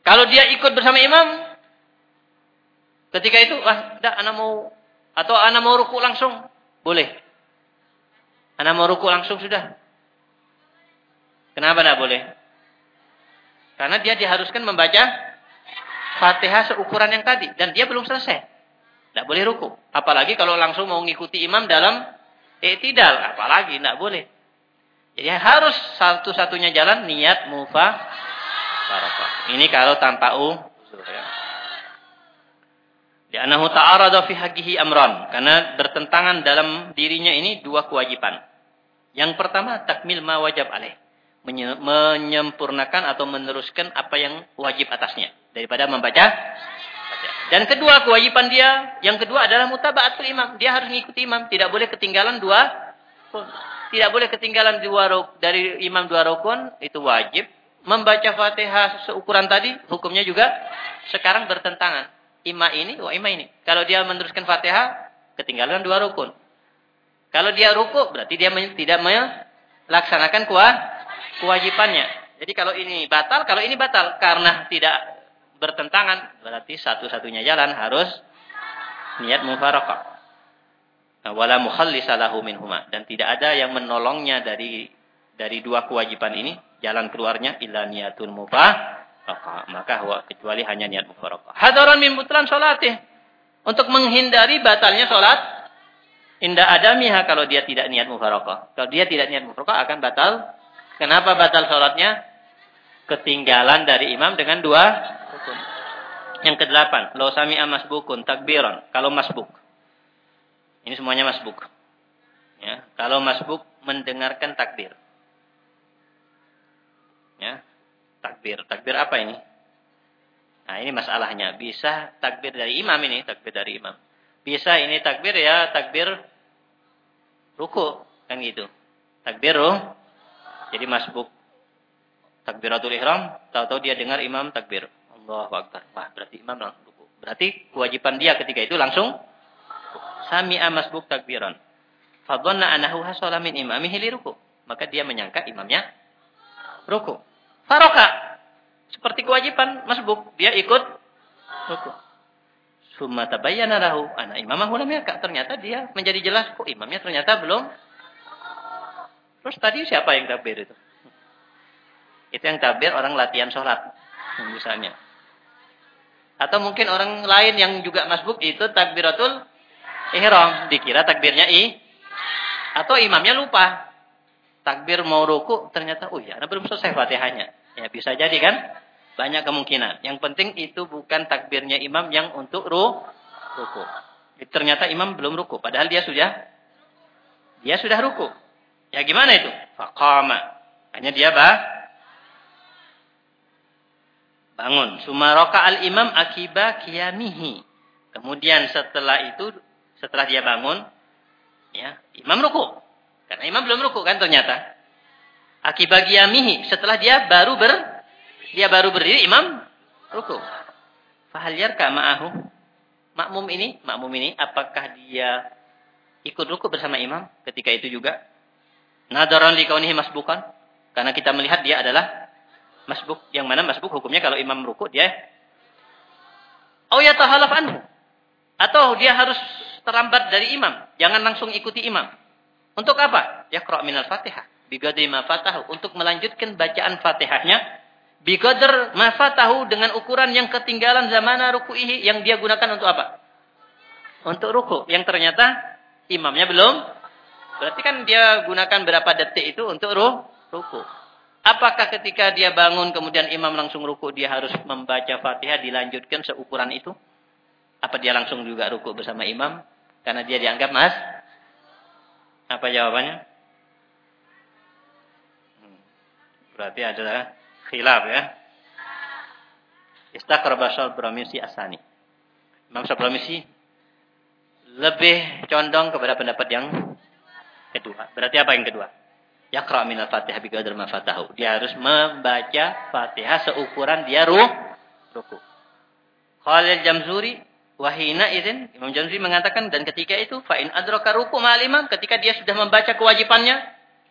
Kalau dia ikut bersama imam, ketika itu, wah, dah, anak mau atau anak mau ruku langsung? Boleh. Anak mau ruku langsung sudah. Kenapa tidak boleh? Karena dia diharuskan membaca Fatihah seukuran yang tadi. Dan dia belum selesai. Tidak boleh ruku. Apalagi kalau langsung mau mengikuti imam dalam etidal. Apalagi tidak boleh. Jadi harus satu-satunya jalan niat mufa. Ini kalau tanpa u. Ya. Li'annahu ta'arada fi haqqihi amran. Karena bertentangan dalam dirinya ini dua kewajiban. Yang pertama, takmil ma wajab alaih. Menyempurnakan atau meneruskan apa yang wajib atasnya. Daripada membaca. Dan kedua, kewajiban dia. Yang kedua adalah mutaba'atul imam. Dia harus mengikuti imam. Tidak boleh ketinggalan dua. Tidak boleh ketinggalan dua. Dari imam dua rukun. Itu wajib. Membaca fatihah seukuran tadi. Hukumnya juga sekarang bertentangan ima ini, wa ima ini. Kalau dia meneruskan Fatihah, ketinggalan dua rukun. Kalau dia ruku, berarti dia tidak melaksanakan kewajibannya. Jadi kalau ini batal, kalau ini batal karena tidak bertentangan, berarti satu-satunya jalan harus niat mufarakah. Wala mukhallisalahu minhuma dan tidak ada yang menolongnya dari dari dua kewajiban ini, jalan keluarnya illa niatul mufah maka kecuali hanya niat mufaraqah. Hadaran min butlan salatih. Untuk menghindari batalnya salat inda adamiha kalau dia tidak niat mufaraqah. Kalau dia tidak niat mufaraqah akan batal. Kenapa batal salatnya? Ketinggalan dari imam dengan dua rukun. Yang kedelapan, lo sami bukun takbiran. Kalau masbuk. Ini semuanya masbuk. Ya, kalau masbuk mendengarkan takbir. Ya, takbir. Takbir apa ini? Nah ini masalahnya. Bisa takbir dari imam ini. Takbir dari imam. Bisa ini takbir ya takbir ruku. Kan gitu. Takbir ruh. Jadi masbuk takbiratul ihram. Tahu-tahu dia dengar imam takbir. Allah Akbar. Wah berarti imam langsung ruku. Berarti kewajiban dia ketika itu langsung. Sami'a masbuk takbiran. Fadhanna anahu hasala min imamihi li ruku. Maka dia menyangka imamnya ruku. Faroka seperti kewajiban masbuk, dia ikut rukuk. Summa tabayyana lahu ana imamahu lam yakak. Ternyata dia menjadi jelas kok imamnya ternyata belum. Terus tadi siapa yang takbir itu? Itu yang takbir orang latihan sholat. Misalnya. Atau mungkin orang lain yang juga masbuk itu takbiratul ihram. Dikira takbirnya i. Atau imamnya lupa. Takbir mau ruku ternyata, oh ya, belum selesai fatihahnya. Ya bisa jadi kan? Banyak kemungkinan. Yang penting itu bukan takbirnya imam yang untuk ru ruku. Ternyata imam belum ruku. Padahal dia sudah dia sudah ruku. Ya gimana itu? Faqama. Hanya dia bah, bangun. Sumaroka al imam akiba kiamihi. Kemudian setelah itu, setelah dia bangun, ya imam ruku. Karena imam belum ruku kan ternyata. Akibagiamihi. Setelah dia baru ber dia baru berdiri imam ruku. Fahal yarka ma'ahu. Makmum ini, makmum ini apakah dia ikut ruku bersama imam ketika itu juga? Nadaran li kaunihi masbukan. Karena kita melihat dia adalah masbuk. Yang mana masbuk hukumnya kalau imam ruku dia Oh ya tahalaf anhu. Atau dia harus terlambat dari imam. Jangan langsung ikuti imam. Untuk apa? Ya minal fatihah biqadri ma fatahu untuk melanjutkan bacaan Fatihahnya biqadr ma fatahu dengan ukuran yang ketinggalan zamana ruku'ihi yang dia gunakan untuk apa? Untuk ruku yang ternyata imamnya belum berarti kan dia gunakan berapa detik itu untuk ruh, ruku. Apakah ketika dia bangun kemudian imam langsung ruku dia harus membaca Fatihah dilanjutkan seukuran itu? Apa dia langsung juga ruku bersama imam karena dia dianggap mas? Apa jawabannya? Berarti adalah khilaf ya. Istakraba Syalbramisi Asani. Imam Syalbramisi lebih condong kepada pendapat yang kedua. Berarti apa yang kedua? Yaqra min al-Fatihah bi qadri ma fatahu. Dia harus membaca Fatihah seukuran dia ruh ruku. Khalil Jamzuri wahina izin Imam Jamzuri mengatakan dan ketika itu fa in adraka ruku ma'al ketika dia sudah membaca kewajibannya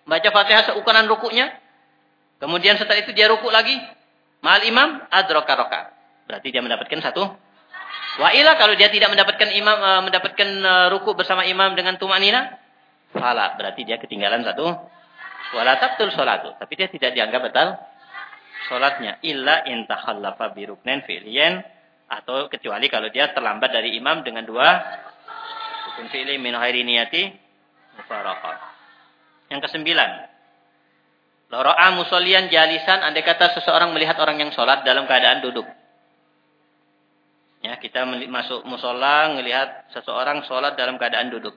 membaca Fatihah seukuran rukunya Kemudian setelah itu dia ruku lagi. Mal imam adroka roka. Berarti dia mendapatkan satu. Wa ila kalau dia tidak mendapatkan imam uh, mendapatkan uh, ruku bersama imam dengan tumanina, fala berarti dia ketinggalan satu. Wala tabtul salatu, tapi dia tidak dianggap batal salatnya illa in takhallafa bi ruknin fi'liyan atau kecuali kalau dia terlambat dari imam dengan dua rukun fi'li min ghairi niyati mufaraqah. Yang kesembilan, Loro'a musolian jalisan, andai kata seseorang melihat orang yang sholat dalam keadaan duduk. Ya, kita masuk musola, melihat seseorang sholat dalam keadaan duduk.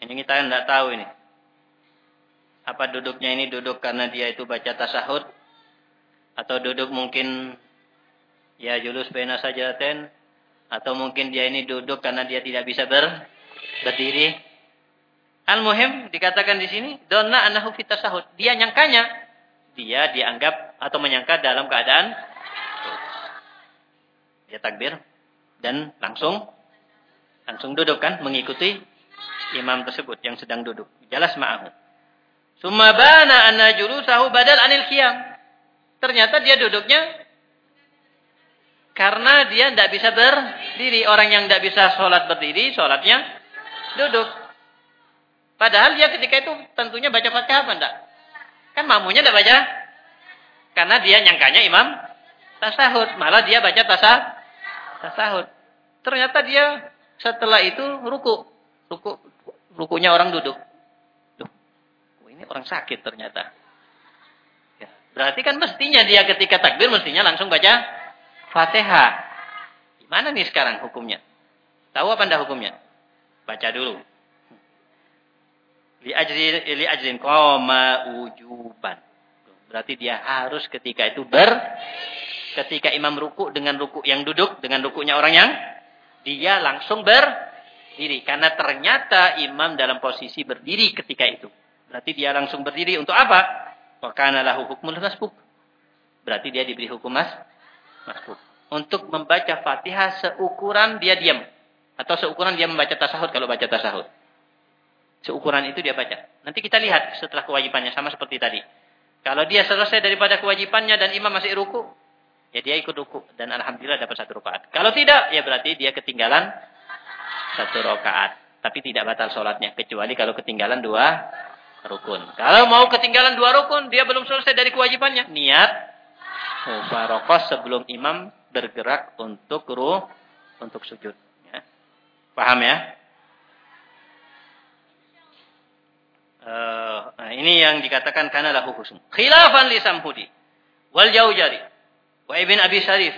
Ini kita tidak tahu ini. Apa duduknya ini duduk karena dia itu baca tasahud? Atau duduk mungkin ya julus pena saja ten? Atau mungkin dia ini duduk karena dia tidak bisa ber, berdiri? Al-muhim dikatakan di sini donna anahu fitasahud. Dia nyangkanya dia dianggap atau menyangka dalam keadaan dia takbir dan langsung langsung duduk kan mengikuti imam tersebut yang sedang duduk. Jelas ma'ahu. Summa bana anna julusahu badal anil qiyam. Ternyata dia duduknya karena dia tidak bisa berdiri. Orang yang tidak bisa sholat berdiri, sholatnya duduk. Padahal dia ketika itu tentunya baca Fatihah apa enggak? Kan mamunya enggak baca. Karena dia nyangkanya imam tasahud. Malah dia baca tasah, tasahud. Ternyata dia setelah itu ruku. Ruku rukunya orang duduk. Duh, ini orang sakit ternyata. Ya, berarti kan mestinya dia ketika takbir mestinya langsung baca Fatihah. Gimana nih sekarang hukumnya? Tahu apa enggak hukumnya? Baca dulu li ajri li ajrin qama ujuban. Berarti dia harus ketika itu ber ketika imam ruku dengan ruku yang duduk, dengan rukunya orang yang dia langsung berdiri. Karena ternyata imam dalam posisi berdiri ketika itu. Berarti dia langsung berdiri untuk apa? Wakana lahu hukmul masbuk. Berarti dia diberi hukum mas masbuk. Untuk membaca fatihah seukuran dia diam. Atau seukuran dia membaca tasahud kalau baca tasahud. Seukuran itu dia baca. Nanti kita lihat setelah kewajibannya sama seperti tadi. Kalau dia selesai daripada kewajibannya dan imam masih ruku, ya dia ikut ruku dan alhamdulillah dapat satu rakaat. Kalau tidak, ya berarti dia ketinggalan satu rakaat. Tapi tidak batal sholatnya kecuali kalau ketinggalan dua rukun. Kalau mau ketinggalan dua rukun, dia belum selesai dari kewajibannya. Niat mubarakah sebelum imam bergerak untuk ruh untuk sujud. Ya. Paham ya? Uh, nah ini yang dikatakan karena lahu. Khilafan li Samhudi wal Jaujari wa Ibn Abi Syarif.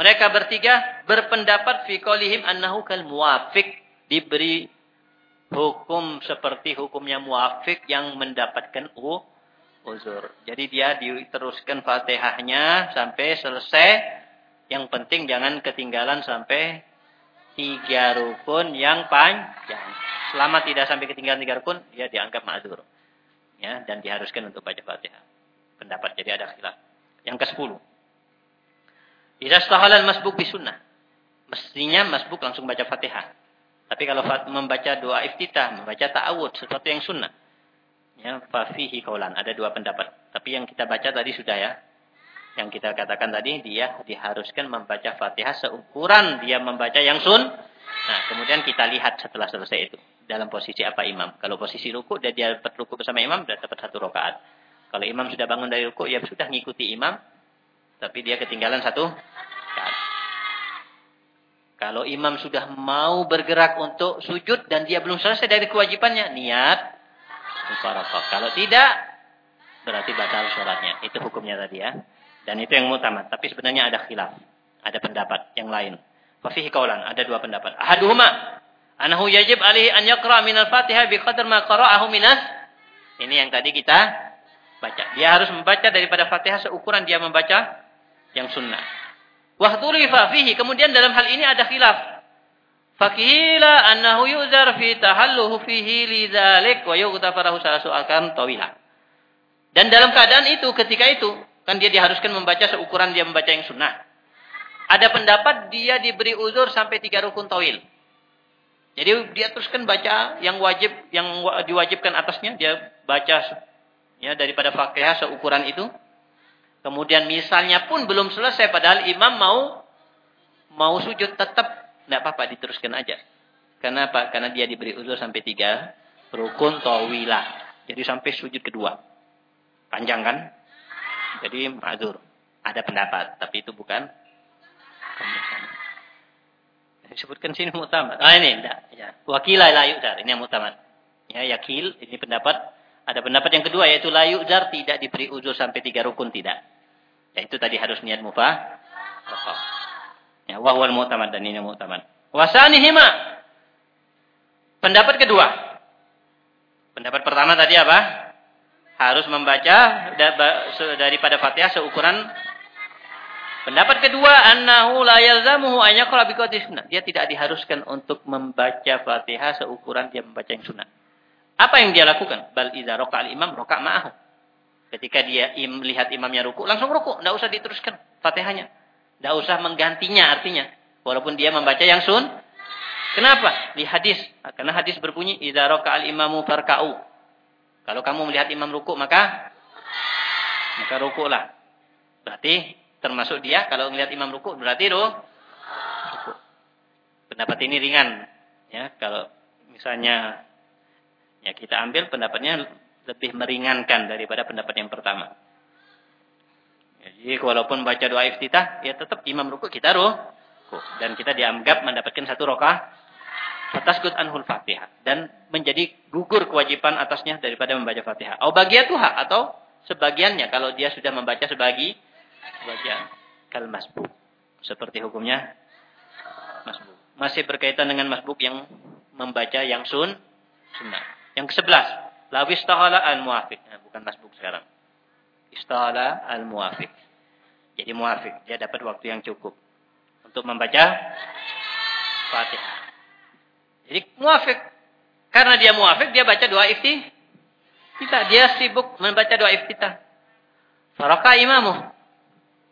Mereka bertiga berpendapat fi qaulihim annahu kal muwafiq diberi hukum seperti hukumnya muwafiq yang mendapatkan u uzur. Jadi dia diteruskan Fatihahnya sampai selesai. Yang penting jangan ketinggalan sampai tiga rukun yang panjang. Selama tidak sampai ketinggalan tiga rukun, dia dianggap ma'zur. Ya, dan diharuskan untuk baca Fatihah. Pendapat jadi ada khilaf. Yang ke-10. Idza stahalal masbuk bi sunnah. Mestinya masbuk langsung baca Fatihah. Tapi kalau membaca doa iftitah, membaca ta'awud, sesuatu yang sunnah. Ya, fafihi kaulan. Ada dua pendapat. Tapi yang kita baca tadi sudah ya. Yang kita katakan tadi, dia diharuskan membaca Fatihah seukuran dia membaca yang sun. Nah, kemudian kita lihat setelah selesai itu dalam posisi apa imam. Kalau posisi ruku dan dia dapat ruku bersama imam, sudah dapat satu rakaat. Kalau imam sudah bangun dari ruku, ya sudah ngikuti imam, tapi dia ketinggalan satu. Kalau imam sudah mau bergerak untuk sujud dan dia belum selesai dari kewajibannya, niat. Kalau tidak, berarti batal sholatnya. Itu hukumnya tadi ya. Dan itu yang mutamat. Tapi sebenarnya ada khilaf. Ada pendapat yang lain. Fafihi kaulan. Ada dua pendapat. Ahaduhuma Anahu yajib alaihi an yaqra min al-Fatihah bi qadar ma qara'ahu minas. Ini yang tadi kita baca. Dia harus membaca daripada Fatihah seukuran dia membaca yang sunnah. Wahtulifa fihi. Kemudian dalam hal ini ada khilaf. Fakihila annahu yuzar fi tahalluhu fihi lidzalik wa yughtafaru salasu akan tawila. Dan dalam keadaan itu ketika itu kan dia diharuskan membaca seukuran dia membaca yang sunnah. Ada pendapat dia diberi uzur sampai tiga rukun tawil. Jadi dia teruskan baca yang wajib yang diwajibkan atasnya dia baca ya daripada Fatihah seukuran itu. Kemudian misalnya pun belum selesai padahal imam mau mau sujud tetap tidak apa-apa diteruskan aja. Karena apa? Karena dia diberi uzur sampai tiga rukun tawilah. Jadi sampai sujud kedua. Panjang kan? Jadi mazur. Ada pendapat, tapi itu bukan Disebutkan sini mutamad. Ah ini enggak. Ya. Wakila la yu'zar. Ini yang mutamad. Ya, yakil. Ini pendapat. Ada pendapat yang kedua yaitu la yu'zar. Tidak diberi uzur sampai tiga rukun. Tidak. Ya, itu tadi harus niat mufah. Ya, wahwal mutamad. Dan ini mutamad. Wasanihima. Pendapat kedua. Pendapat pertama tadi apa? Harus membaca daripada Fatihah seukuran Pendapat kedua, annahu la yalzamuhu an yaqra. Dia tidak diharuskan untuk membaca Fatihah seukuran dia membaca yang sunnah. Apa yang dia lakukan? Bal idza al imam raka' ma'ahu. Ketika dia im, lihat imamnya ruku, langsung ruku, enggak usah diteruskan Fatihahnya. Enggak usah menggantinya artinya. Walaupun dia membaca yang sun. Kenapa? Di hadis. Karena hadis berbunyi idza al imamu farka'u. Kalau kamu melihat imam ruku, maka maka rukulah. Berarti termasuk dia kalau melihat imam ruku berarti ruku. Pendapat ini ringan ya kalau misalnya ya kita ambil pendapatnya lebih meringankan daripada pendapat yang pertama. Jadi walaupun baca doa iftitah ya tetap imam ruku kita ruku dan kita dianggap mendapatkan satu rokah atas good anhul fatihah dan menjadi gugur kewajiban atasnya daripada membaca fatihah. Atau bagian tuha atau sebagiannya kalau dia sudah membaca sebagi sebagian kal masbuk. Seperti hukumnya masbuk. Masih berkaitan dengan masbuk yang membaca yang sun sunnah. Yang ke-11, la istahala al muafiq. Nah, bukan masbuk sekarang. Istahala al muafiq. Jadi muafik. Dia dapat waktu yang cukup. Untuk membaca Fatihah. Jadi muafik. Karena dia muafik, dia baca doa ifti. Kita dia sibuk membaca doa iftitah. Faraka imamu.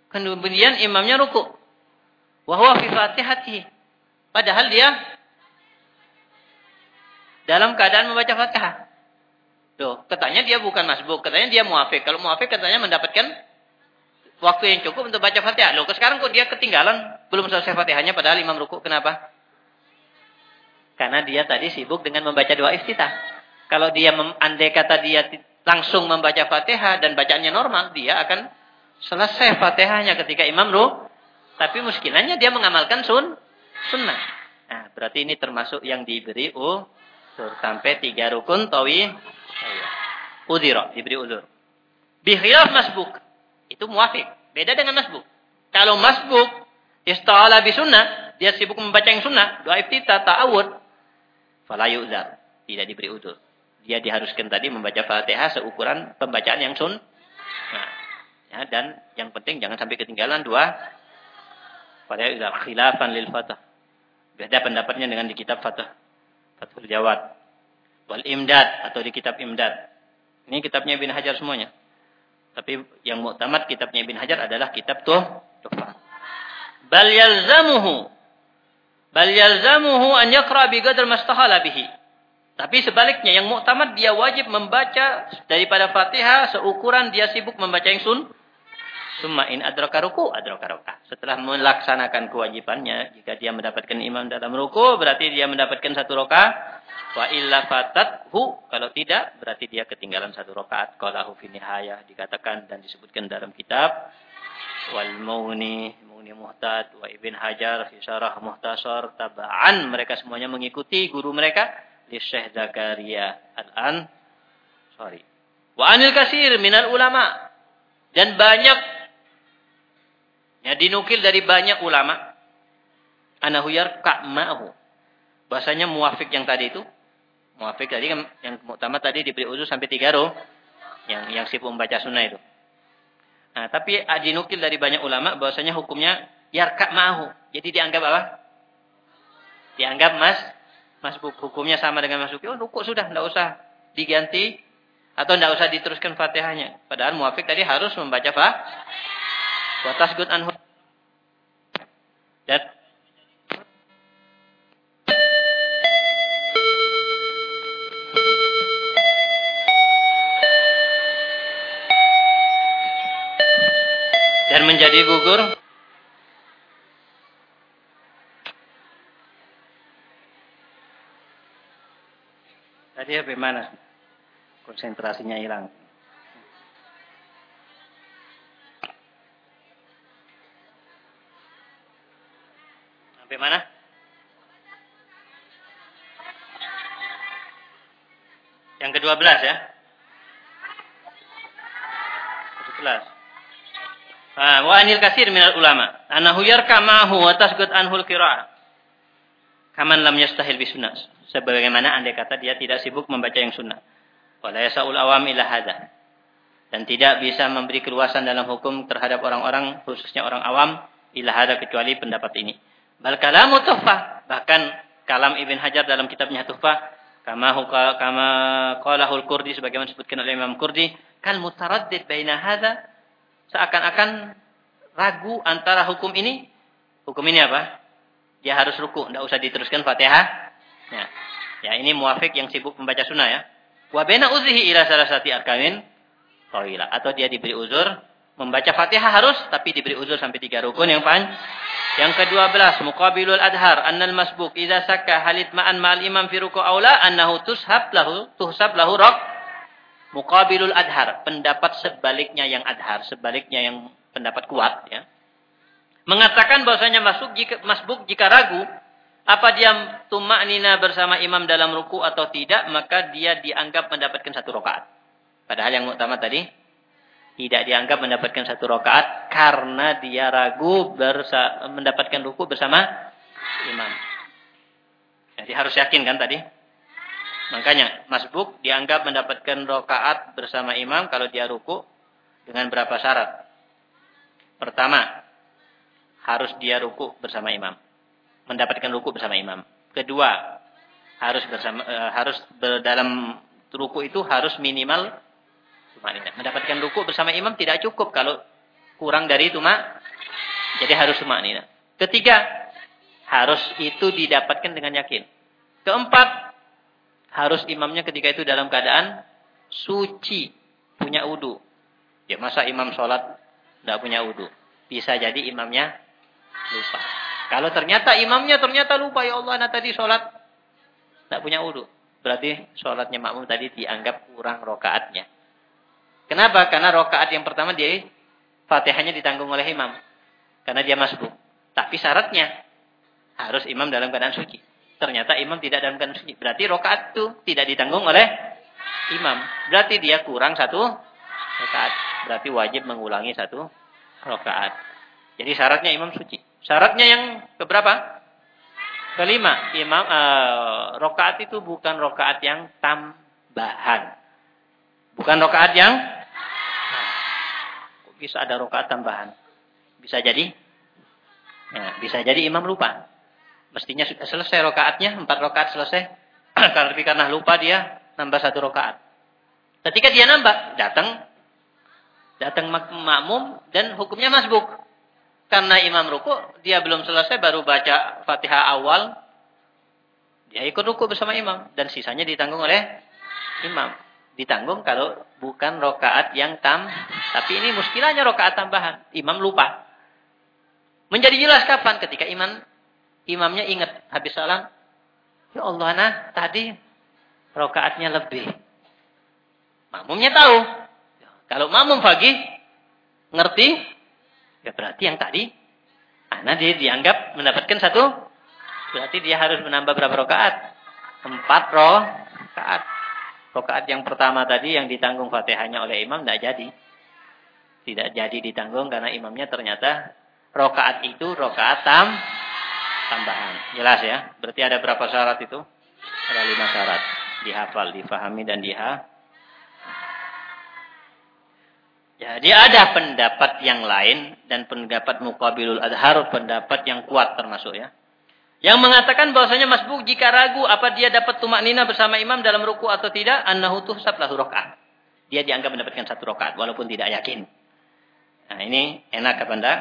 Kemudian imamnya ruku. Wahwa fi fatihati. Padahal dia dalam keadaan membaca fatihah. Tuh, katanya dia bukan masbuk, katanya dia muafik. Kalau muafik katanya mendapatkan waktu yang cukup untuk baca fatihah. Loh, sekarang kok dia ketinggalan, belum selesai fatihahnya padahal imam ruku. Kenapa? Karena dia tadi sibuk dengan membaca doa iftitah. Kalau dia andai kata dia langsung membaca Fatihah dan bacaannya normal, dia akan selesai Fatihahnya ketika imam ruh. Tapi muskilannya dia mengamalkan sun sunnah. Nah, berarti ini termasuk yang diberi udur sampai tiga rukun tawi udiro diberi udur. Bihilaf masbuk itu muafik, beda dengan masbuk. Kalau masbuk istala bi sunnah, dia sibuk membaca yang sunnah, doa iftitah, ta'awud, fala yu'zar, tidak diberi udur. Dia diharuskan tadi membaca Fatihah seukuran pembacaan yang sun. Nah, ya, dan yang penting jangan sampai ketinggalan dua pada khilafan lil Fatah. Beda pendapatnya dengan di kitab Fatah. Fathul Jawad. Wal Imdad atau di kitab Imdad. Ini kitabnya Ibn Hajar semuanya. Tapi yang muktamad kitabnya Ibn Hajar adalah kitab tuh Tuhfah. Bal yalzamuhu Bal yalzamuhu an yaqra bi mastahala bihi. Tapi sebaliknya yang muktamad dia wajib membaca daripada Fatihah seukuran dia sibuk membaca yang sun. Summa in adraka ruku ruku. Setelah melaksanakan kewajibannya, jika dia mendapatkan imam dalam ruku, berarti dia mendapatkan satu rakaat. Wa illa fatathu, kalau tidak berarti dia ketinggalan satu rakaat. Qalahu fi nihayah dikatakan dan disebutkan dalam kitab wal Mauni, Mauni Muhtad, wa Ibn Hajar, fi Syarah Muhtasar, tabaan mereka semuanya mengikuti guru mereka di Syekh Zakaria Al-An. Sorry. Wa anil kasir minal ulama. Dan banyak ya dinukil dari banyak ulama anahu yarka'ma'hu. Bahasanya muafik yang tadi itu. Muafik tadi kan yang utama tadi diberi usul sampai tiga roh. Yang yang sibuk membaca sunnah itu. Nah, tapi dinukil dari banyak ulama bahwasanya hukumnya yarka mahu. Jadi dianggap apa? Dianggap mas mas hukumnya sama dengan mas Oh, rukuk sudah, tidak usah diganti atau tidak usah diteruskan Fatihahnya. Padahal muafik tadi harus membaca fa. Wa tasgud anhu. Dan dan menjadi gugur Tadi bagaimana? Konsentrasinya hilang. 12 ya. 17. Ah, wa anil kasir minal ulama. Anahu yarka ma'hu wa tasgut anhul qira'ah. Kaman lam yastahil bisunnah. Sebagaimana andai kata dia tidak sibuk membaca yang sunnah. Wala yasaul awam ila hadha. Dan tidak bisa memberi keluasan dalam hukum terhadap orang-orang, khususnya orang awam, ila hadha kecuali pendapat ini. Bal kalamu tuhfah. Bahkan kalam Ibn Hajar dalam kitabnya Tuhfah kama kama qalahul Kurdi sebagaimana disebutkan oleh Imam Kurdi kal mutaraddid baina hadha seakan-akan ragu antara hukum ini. Hukum ini apa? Dia harus ruku, tidak usah diteruskan Fatihah. Ya. ya, ini muafik yang sibuk membaca sunnah ya. Wa bena uzihi ila salasati tawila. Atau dia diberi uzur membaca Fatihah harus tapi diberi uzur sampai tiga rukun yang pan. Yang kedua belas muqabilul adhar annal masbuk idza sakka halit ma'an ma'al imam fi ruku aula annahu tushab lahu tuhsab lahu rak Muqabilul adhar, pendapat sebaliknya yang adhar, sebaliknya yang pendapat kuat ya. Mengatakan bahwasanya masuk jika masbuk jika ragu apa dia nina bersama imam dalam ruku atau tidak, maka dia dianggap mendapatkan satu rakaat. Padahal yang utama tadi tidak dianggap mendapatkan satu rakaat karena dia ragu bersa mendapatkan ruku bersama imam. Jadi harus yakin kan tadi? Makanya masbuk dianggap mendapatkan rokaat bersama imam kalau dia ruku dengan berapa syarat. Pertama, harus dia ruku bersama imam. Mendapatkan ruku bersama imam. Kedua, harus bersama uh, harus dalam ruku itu harus minimal tumanina. Mendapatkan ruku bersama imam tidak cukup kalau kurang dari tuma jadi harus tumanina. Ketiga, harus itu didapatkan dengan yakin. Keempat, harus imamnya ketika itu dalam keadaan suci, punya udu. Ya masa imam sholat tidak punya udu? Bisa jadi imamnya lupa. Kalau ternyata imamnya ternyata lupa, ya Allah, nah tadi sholat tidak punya udu. Berarti sholatnya makmum tadi dianggap kurang rokaatnya. Kenapa? Karena rokaat yang pertama dia fatihahnya ditanggung oleh imam. Karena dia masbuk. Tapi syaratnya harus imam dalam keadaan suci. Ternyata imam tidak dalam keadaan suci. Berarti rokaat itu tidak ditanggung oleh imam. Berarti dia kurang satu rokaat. Berarti wajib mengulangi satu rokaat. Jadi syaratnya imam suci. Syaratnya yang keberapa? Kelima, imam uh, rokaat itu bukan rokaat yang tambahan. Bukan rokaat yang bisa ada rokaat tambahan. Bisa jadi, ya, bisa jadi imam lupa. Mestinya sudah selesai rokaatnya, empat rokaat selesai. Tapi karena lupa dia nambah satu rokaat. Ketika dia nambah, datang datang makmum dan hukumnya masbuk. Karena imam ruku, dia belum selesai baru baca Fatihah awal. Dia ikut ruku bersama imam dan sisanya ditanggung oleh imam. Ditanggung kalau bukan rokaat yang tam, tapi ini muskilahnya rokaat tambahan. Imam lupa. Menjadi jelas kapan ketika imam imamnya ingat habis salam. Ya Allah nah tadi rokaatnya lebih. Makmumnya tahu. Kalau makmum pagi ngerti Ya berarti yang tadi anak dia dianggap mendapatkan satu. Berarti dia harus menambah berapa rokaat? Empat rokaat. Rokaat yang pertama tadi yang ditanggung fatihahnya oleh imam tidak jadi. Tidak jadi ditanggung karena imamnya ternyata rokaat itu rokaat tam tambahan. Jelas ya? Berarti ada berapa syarat itu? Ada lima syarat. Dihafal, difahami dan diha Jadi ada pendapat yang lain dan pendapat mukabilul adhar pendapat yang kuat termasuk ya. Yang mengatakan bahwasanya masbuk jika ragu apa dia dapat tumak nina bersama imam dalam ruku atau tidak, annahu tuhsab lahu rakaat. Dia dianggap mendapatkan satu rakaat walaupun tidak yakin. Nah, ini enak apa enggak?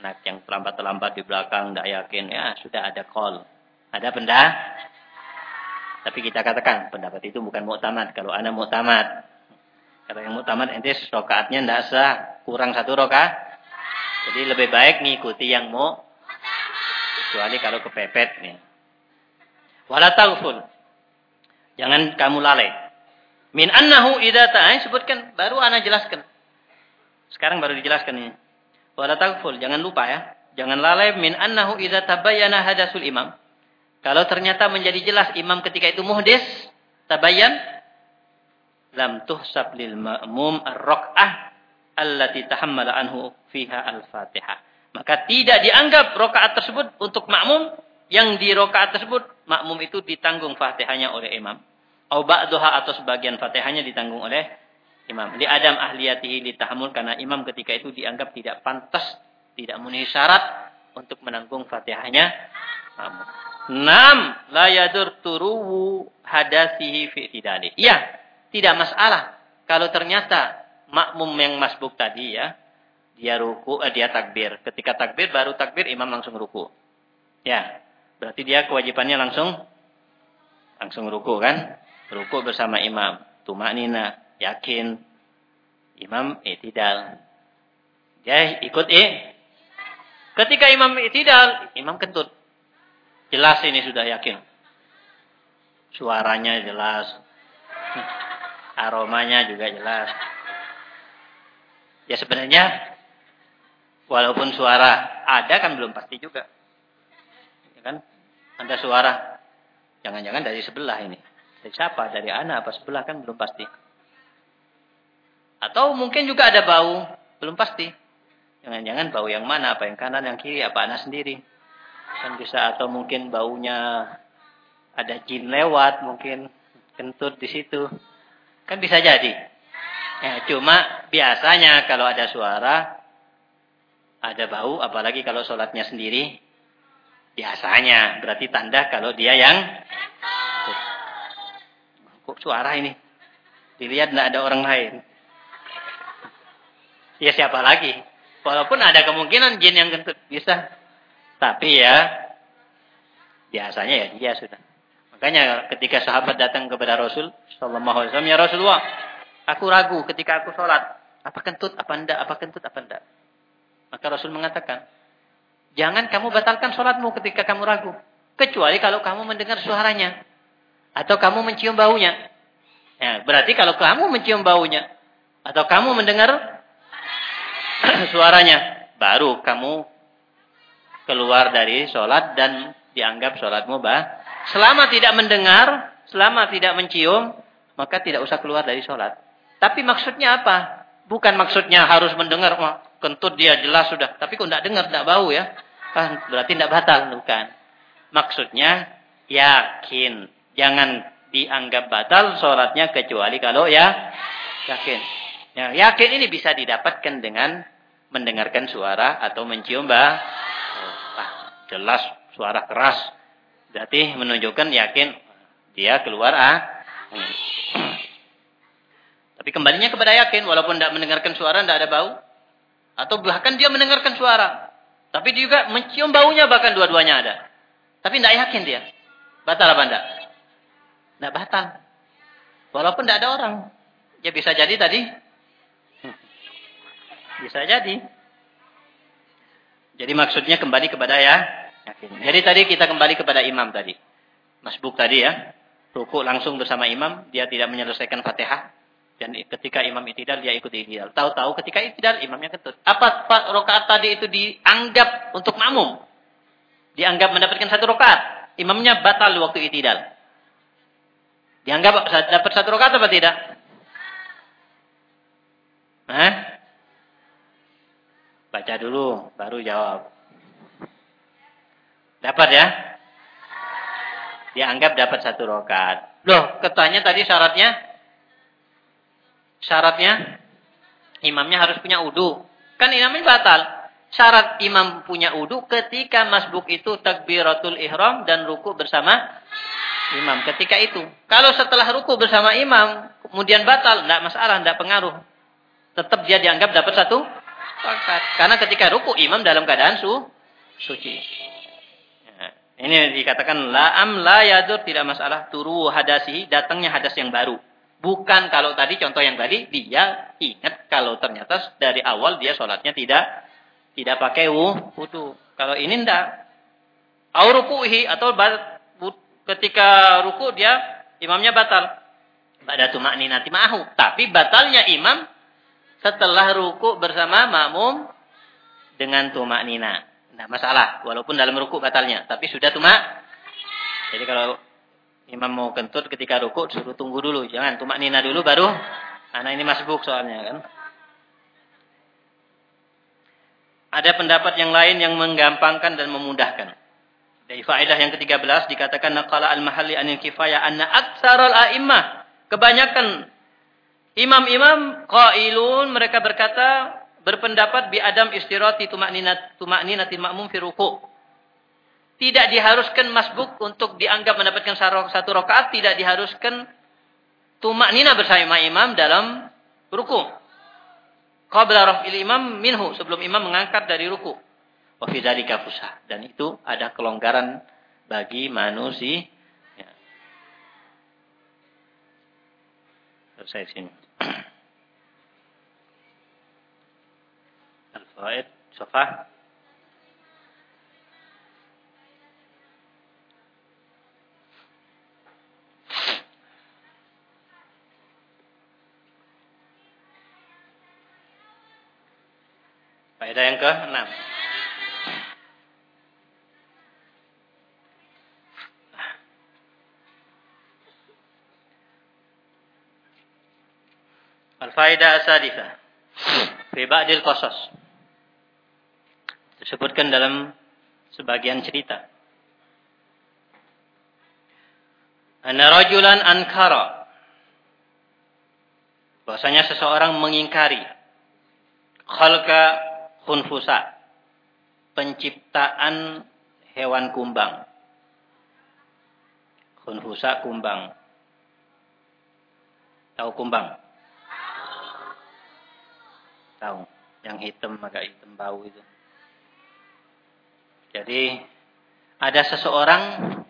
Enak yang terlambat-terlambat di belakang tidak yakin, ya sudah ada call. Ada benda. Tapi kita katakan pendapat itu bukan muktamad. Kalau anak muktamad, kalau yang mutamat ente rokaatnya tidak sah, kurang satu rokaat. Jadi lebih baik ngikuti yang mau kecuali kalau kepepet nih. Wala taghful. Jangan kamu lalai. Min annahu idza ta'ay sebutkan baru ana jelaskan. Sekarang baru dijelaskan ini. Wala taghful, jangan lupa ya. Jangan lalai min annahu idza tabayyana hadasul imam. Kalau ternyata menjadi jelas imam ketika itu muhdis, tabayyan lam tuhsab lil ma'mum ar-rak'ah allati tahammala anhu fiha al-Fatihah. Maka tidak dianggap rakaat tersebut untuk makmum yang di rakaat tersebut makmum itu ditanggung Fatihahnya oleh imam. Au ba'daha atau sebagian Fatihahnya ditanggung oleh imam. Li adam ahliyatihi litahammul karena imam ketika itu dianggap tidak pantas, tidak memenuhi syarat untuk menanggung Fatihahnya makmum. Nam la yadur turuhu hadasihi fi tidali. Iya, tidak masalah. Kalau ternyata makmum yang masbuk tadi ya, dia ruku, eh, dia takbir. Ketika takbir, baru takbir, imam langsung ruku. Ya, berarti dia kewajibannya langsung langsung ruku kan? Ruku bersama imam. Tumak nina, yakin. Imam itidal. Dia ikut eh. Ketika imam itidal, imam kentut. Jelas ini sudah yakin. Suaranya jelas aromanya juga jelas. Ya sebenarnya walaupun suara ada kan belum pasti juga. Ya kan? Ada suara. Jangan-jangan dari sebelah ini. Dari siapa? Dari anak apa sebelah kan belum pasti. Atau mungkin juga ada bau, belum pasti. Jangan-jangan bau yang mana, apa yang kanan, yang kiri, apa anak sendiri. Kan bisa atau mungkin baunya ada jin lewat, mungkin kentut di situ. Kan bisa jadi. Ya, cuma biasanya kalau ada suara, ada bau, apalagi kalau sholatnya sendiri, biasanya berarti tanda kalau dia yang kok suara ini? Dilihat tidak ada orang lain. Ya siapa lagi? Walaupun ada kemungkinan jin yang kentut bisa. Tapi ya biasanya ya dia sudah. Makanya ketika sahabat datang kepada Rasul Sallallahu Alaihi Wasallam ya Rasulullah aku ragu ketika aku sholat apa kentut apa enggak apa kentut apa enggak maka Rasul mengatakan jangan kamu batalkan sholatmu ketika kamu ragu kecuali kalau kamu mendengar suaranya atau kamu mencium baunya. Ya, berarti kalau kamu mencium baunya atau kamu mendengar suaranya, baru kamu keluar dari sholat dan dianggap sholatmu bah. Selama tidak mendengar, selama tidak mencium, maka tidak usah keluar dari sholat. Tapi maksudnya apa? Bukan maksudnya harus mendengar, kentut dia jelas sudah. Tapi kok tidak dengar, tidak bau ya. Ah, berarti tidak batal, bukan. Maksudnya yakin Jangan dianggap batal sholatnya kecuali kalau ya yakin. Ya, yakin ini bisa didapatkan dengan mendengarkan suara atau mencium bah. Ah, jelas suara keras. Berarti menunjukkan yakin dia keluar ah. Tapi kembalinya kepada yakin walaupun tidak mendengarkan suara tidak ada bau atau bahkan dia mendengarkan suara tapi juga mencium baunya bahkan dua-duanya ada. Tapi tidak yakin dia. Batal apa enggak? Tidak batal. Walaupun tidak ada orang. Ya bisa jadi tadi. Bisa jadi. Jadi maksudnya kembali kepada ya. Jadi tadi kita kembali kepada imam tadi. Masbuk tadi ya. Ruku langsung bersama imam. Dia tidak menyelesaikan fatihah. Dan ketika imam itidal, dia ikut itidal. Tahu-tahu ketika itidal, imamnya ketut. Apa rokaat tadi itu dianggap untuk makmum? Dianggap mendapatkan satu rokaat. Imamnya batal waktu itidal. Dianggap dapat satu rakaat apa tidak? Hah? Baca dulu, baru jawab. Dapat ya? Dianggap dapat satu rakaat. Loh, katanya tadi syaratnya? Syaratnya? Imamnya harus punya udu. Kan imamnya batal. Syarat imam punya udu ketika masbuk itu takbiratul ihram dan ruku bersama imam ketika itu. Kalau setelah ruku bersama imam, kemudian batal, tidak masalah, tidak pengaruh. Tetap dia dianggap dapat satu rakaat. Karena ketika ruku imam dalam keadaan su suci. Ya. Ini dikatakan la am la yadur tidak masalah turu hadasi datangnya hadas yang baru. Bukan kalau tadi contoh yang tadi dia ingat kalau ternyata dari awal dia sholatnya tidak tidak pakai wudu. Kalau ini ndak. Aurukuhi atau ketika ruku dia imamnya batal. Pada tumak ninati ma'ahu. Tapi batalnya imam setelah ruku bersama makmum dengan tumak nina. Nah masalah. Walaupun dalam ruku batalnya. Tapi sudah tumak. Jadi kalau imam mau kentut ketika ruku suruh tunggu dulu. Jangan tumak nina dulu baru. Anak ini masbuk soalnya kan. Ada pendapat yang lain yang menggampangkan dan memudahkan. Dari faedah yang ke-13 dikatakan naqala al-mahalli anil kifayah anna aktsaral a'immah. Kebanyakan imam-imam qailun mereka berkata berpendapat bi adam istirati tumakninat tumakninatil ma'mum fi ruku'. Tidak diharuskan masbuk untuk dianggap mendapatkan satu rakaat, tidak diharuskan tumaknina bersama imam dalam ruku'. Qabla raf'il imam minhu sebelum imam mengangkat dari ruku'. Wafidalika fusah. Dan itu ada kelonggaran bagi manusia. Ya. Selesai sini. Al-Faid. Faedah yang ke-6. Al-Faidah Asadifah. Fi ba'dil qasas. Disebutkan dalam sebagian cerita. Anna rajulan ankara. Bahasanya seseorang mengingkari. Khalqa khunfusa. penciptaan hewan kumbang. Khunfusa kumbang. Tahu kumbang? Tahu. Yang hitam agak hitam bau itu. Jadi ada seseorang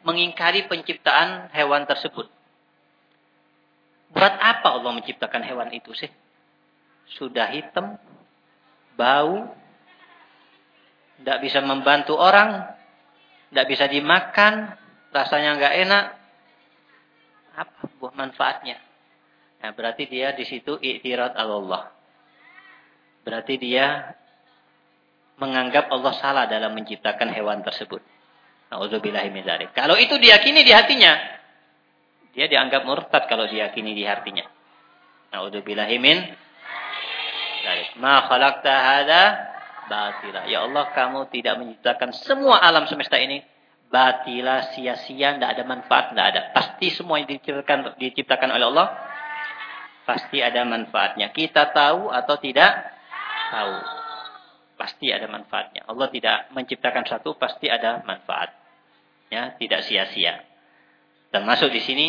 mengingkari penciptaan hewan tersebut. Buat apa Allah menciptakan hewan itu sih? Sudah hitam, bau, tidak bisa membantu orang, tidak bisa dimakan, rasanya nggak enak. Apa buah manfaatnya? Nah, berarti dia di situ iktirat Allah. Berarti dia menganggap Allah salah dalam menciptakan hewan tersebut. Kalau itu diyakini di hatinya, dia dianggap murtad kalau diyakini di hatinya. Min Ma khalaqta hadza batila. Ya Allah, kamu tidak menciptakan semua alam semesta ini batila, sia-sia, tidak ada manfaat, tidak ada. Pasti semua yang diciptakan, diciptakan oleh Allah pasti ada manfaatnya. Kita tahu atau tidak tahu. Pasti ada manfaatnya. Allah tidak menciptakan satu, pasti ada manfaat. Ya, tidak sia-sia. Dan masuk di sini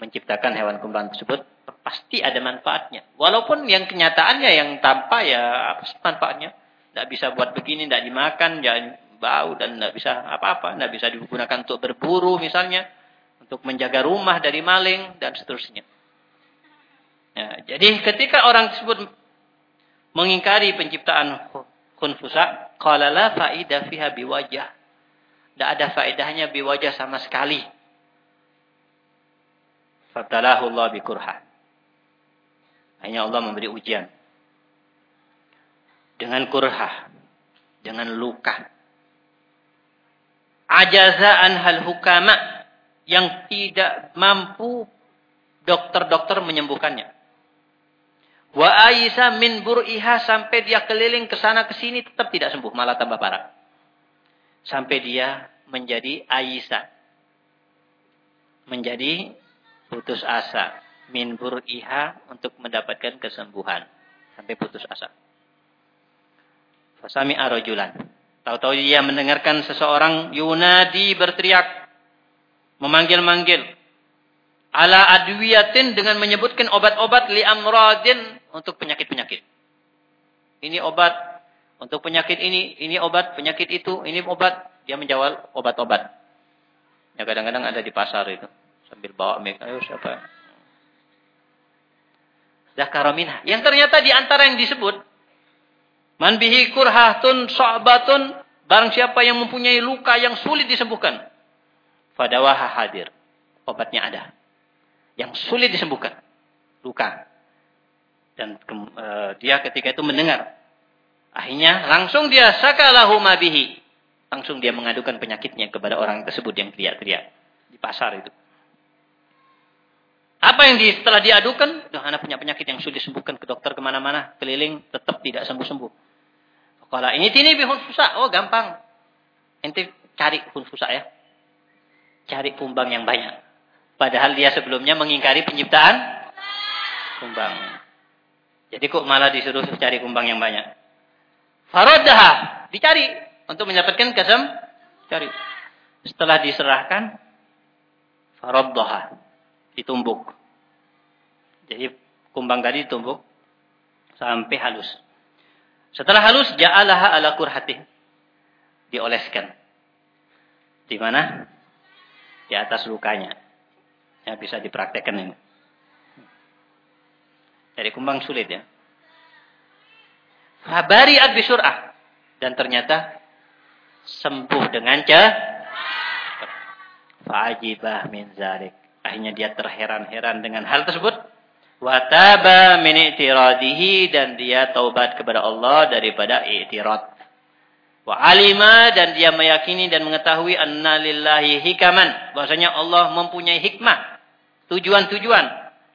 menciptakan hewan kumbang tersebut pasti ada manfaatnya. Walaupun yang kenyataannya yang tanpa ya apa manfaatnya? Tidak bisa buat begini, tidak dimakan, jangan bau dan tidak bisa apa-apa, tidak bisa digunakan untuk berburu misalnya, untuk menjaga rumah dari maling dan seterusnya. Ya, jadi ketika orang tersebut mengingkari penciptaan kunfusa, qala la faida fiha biwajah. Tidak ada faedahnya biwajah sama sekali. Fatalahu Allah bikurha. Hanya Allah memberi ujian. Dengan kurha. Dengan luka. Ajazaan hal hukama. Yang tidak mampu dokter-dokter menyembuhkannya. Wa Aisyah min bur'iha sampai dia keliling ke sana ke sini tetap tidak sembuh, malah tambah parah. Sampai dia menjadi Aisyah. Menjadi putus asa. Min bur'iha untuk mendapatkan kesembuhan. Sampai putus asa. Fasami arajulan. Tahu-tahu dia mendengarkan seseorang yunadi berteriak. Memanggil-manggil ala adwiyatin dengan menyebutkan obat-obat li amradin untuk penyakit-penyakit. Ini obat untuk penyakit ini, ini obat penyakit itu, ini obat. Dia menjual obat-obat. Ya kadang-kadang ada di pasar itu. Sambil bawa mic. Ayo siapa? Zakaramina. Yang ternyata di antara yang disebut. Man bihi kurhatun so'batun. Barang siapa yang mempunyai luka yang sulit disembuhkan. Fadawaha hadir. Obatnya ada yang sulit disembuhkan. Luka. Dan e, dia ketika itu mendengar. Akhirnya langsung dia sakalahu mabihi. Langsung dia mengadukan penyakitnya kepada orang tersebut yang teriak-teriak. Di pasar itu. Apa yang di, setelah diadukan? Duh, anak punya penyakit yang sulit disembuhkan ke dokter ke mana-mana. Keliling tetap tidak sembuh-sembuh. Kalau ini tini bihun susah. Oh gampang. Ente cari pun susah ya. Cari kumbang yang banyak. Padahal dia sebelumnya mengingkari penciptaan kumbang. Jadi kok malah disuruh cari kumbang yang banyak. Farodah dicari untuk mendapatkan kesem cari. Setelah diserahkan farodah ditumbuk. Jadi kumbang tadi ditumbuk sampai halus. Setelah halus ja'alaha ala kurhati. Dioleskan. Di mana? Di atas lukanya. Ya, bisa dipraktekkan ini. Dari kumbang sulit ya. Habari bisur'ah. Dan ternyata sembuh dengan cepat. Fa'ajibah min zalik. Akhirnya dia terheran-heran dengan hal tersebut. Wataba min i'tiradihi. Dan dia taubat kepada Allah daripada i'tirad. Wa alima dan dia meyakini dan mengetahui anna lillahi hikaman. Bahasanya Allah mempunyai hikmah tujuan-tujuan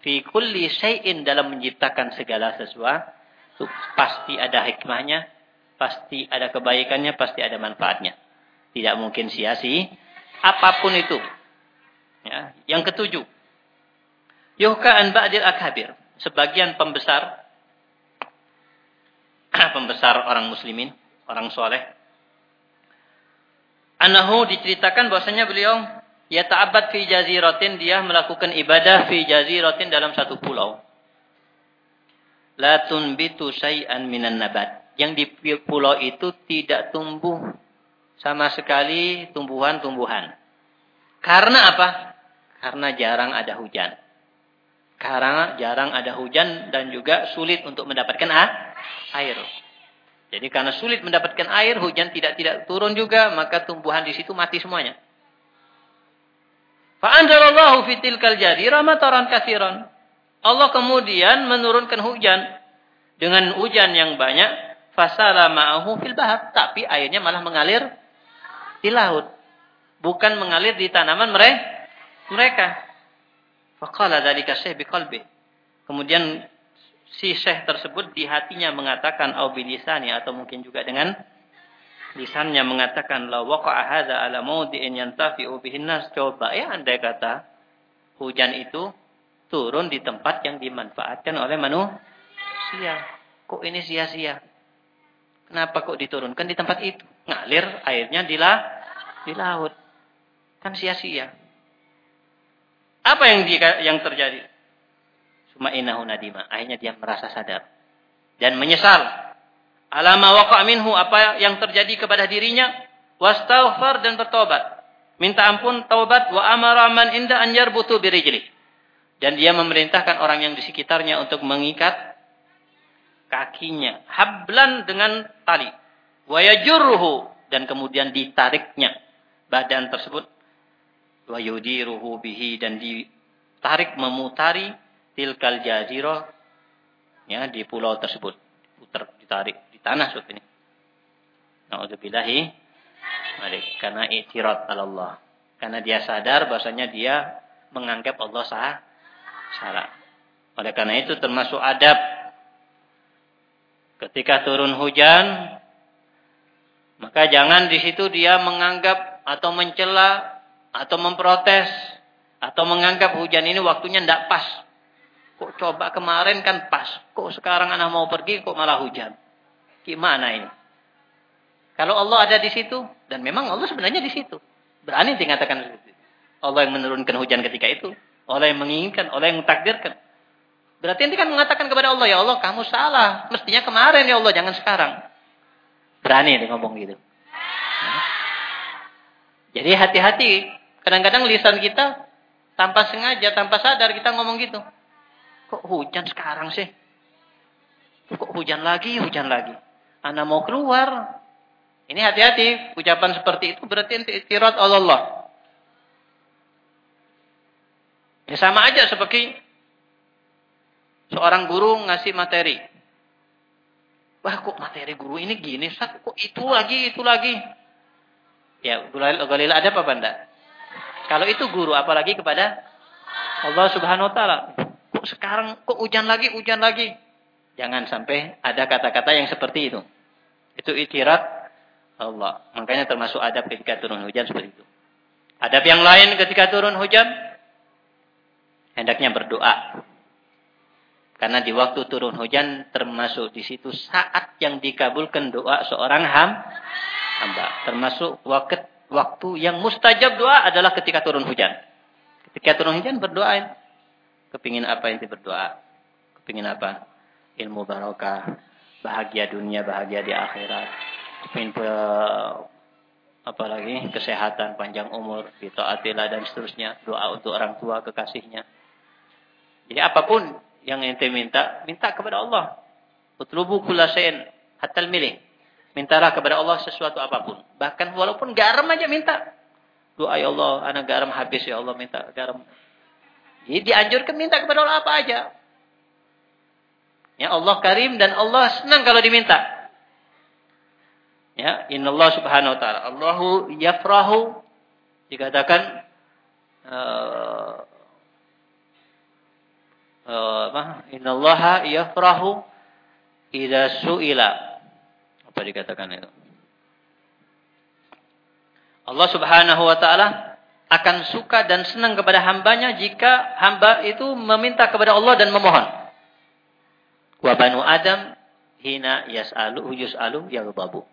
fi kulli syai'in dalam menciptakan segala sesuatu pasti ada hikmahnya, pasti ada kebaikannya, pasti ada manfaatnya. Tidak mungkin sia-sia apa pun itu. Ya, yang ketujuh. Yuhka an ba'dil akabir. Sebagian pembesar pembesar orang muslimin, orang soleh Anahu diceritakan bahwasanya beliau ya ta'abbad fi jaziratin dia melakukan ibadah fi jaziratin dalam satu pulau. La tunbitu syai'an minan nabat. Yang di pulau itu tidak tumbuh sama sekali tumbuhan-tumbuhan. Karena apa? Karena jarang ada hujan. Karena jarang ada hujan dan juga sulit untuk mendapatkan air. Jadi karena sulit mendapatkan air, hujan tidak tidak turun juga, maka tumbuhan di situ mati semuanya. Fa'anzalallahu fitil kal jazirah mataran kasiran. Allah kemudian menurunkan hujan dengan hujan yang banyak, fasala ma'ahu fil bahar, tapi airnya malah mengalir di laut. Bukan mengalir di tanaman mereka. Faqala dzalika syekh biqalbi. Kemudian si syekh tersebut di hatinya mengatakan au bilisani atau mungkin juga dengan lisannya mengatakan la waqa'a hadza ala mawdi'in yantafi'u bihin nas coba ya andai kata hujan itu turun di tempat yang dimanfaatkan oleh manusia. Kok ini sia-sia? Kenapa kok diturunkan di tempat itu? Ngalir airnya di la di laut. Kan sia-sia apa yang di, yang terjadi Suma innahu nadima. Akhirnya dia merasa sadar. Dan menyesal. Alama waqa minhu. Apa yang terjadi kepada dirinya. Wastaghfar dan bertobat. Minta ampun, taubat. Wa amara man inda an yarbutu birijli. Dan dia memerintahkan orang yang di sekitarnya untuk mengikat kakinya. Hablan dengan tali. Wa yajurruhu. Dan kemudian ditariknya. Badan tersebut. Wa yudiruhu bihi. Dan ditarik memutari tilkal jazirah ya di pulau tersebut. Putar ditarik di tanah seperti ini. Naudzubillahi karena i'tirad Allah karena dia sadar bahwasanya dia menganggap Allah sah salah. Oleh karena itu termasuk adab. Ketika turun hujan maka jangan di situ dia menganggap atau mencela atau memprotes atau menganggap hujan ini waktunya tidak pas Kok coba kemarin kan pas. Kok sekarang anak mau pergi kok malah hujan. Gimana ini? Kalau Allah ada di situ. Dan memang Allah sebenarnya di situ. Berani dikatakan seperti itu. Allah yang menurunkan hujan ketika itu. Allah yang menginginkan. Allah yang mentakdirkan. Berarti nanti kan mengatakan kepada Allah. Ya Allah kamu salah. Mestinya kemarin ya Allah. Jangan sekarang. Berani dia ngomong gitu. Jadi hati-hati. Kadang-kadang lisan kita tanpa sengaja, tanpa sadar kita ngomong gitu. Kok hujan sekarang sih? Kok hujan lagi, hujan lagi? Anda mau keluar. Ini hati-hati. Ucapan seperti itu berarti istirat Allah. Ya sama aja seperti seorang guru ngasih materi. Wah kok materi guru ini gini, kok itu lagi, itu lagi. Ya, Galila ada apa benda? Kalau itu guru, apalagi kepada Allah subhanahu wa ta'ala kok sekarang kok hujan lagi, hujan lagi. Jangan sampai ada kata-kata yang seperti itu. Itu itirat Allah. Makanya termasuk adab ketika turun hujan seperti itu. Adab yang lain ketika turun hujan, hendaknya berdoa. Karena di waktu turun hujan termasuk di situ saat yang dikabulkan doa seorang ham, hamba. Termasuk waktu, waktu yang mustajab doa adalah ketika turun hujan. Ketika turun hujan berdoa Kepingin apa yang berdoa? Kepingin apa? Ilmu barokah, bahagia dunia, bahagia di akhirat. Kepingin apa lagi? Kesehatan, panjang umur, atilah dan seterusnya. Doa untuk orang tua, kekasihnya. Jadi apa pun yang ente minta, minta kepada Allah. Utlubu kulasain hatal milih. Mintalah kepada Allah sesuatu apa pun. Bahkan walaupun garam aja minta. Doa ya Allah, anak garam habis ya Allah minta garam jadi dianjurkan minta kepada Allah apa aja. Ya Allah karim dan Allah senang kalau diminta. Ya, Allah subhanahu wa taala. Allahu yafrahu dikatakan uh, uh, apa? Innallaha yafrahu idza su'ila. Apa dikatakan itu? Allah subhanahu wa ta'ala akan suka dan senang kepada hambanya jika hamba itu meminta kepada Allah dan memohon. Wa banu Adam hina yas'alu yus'alu yaghdabu.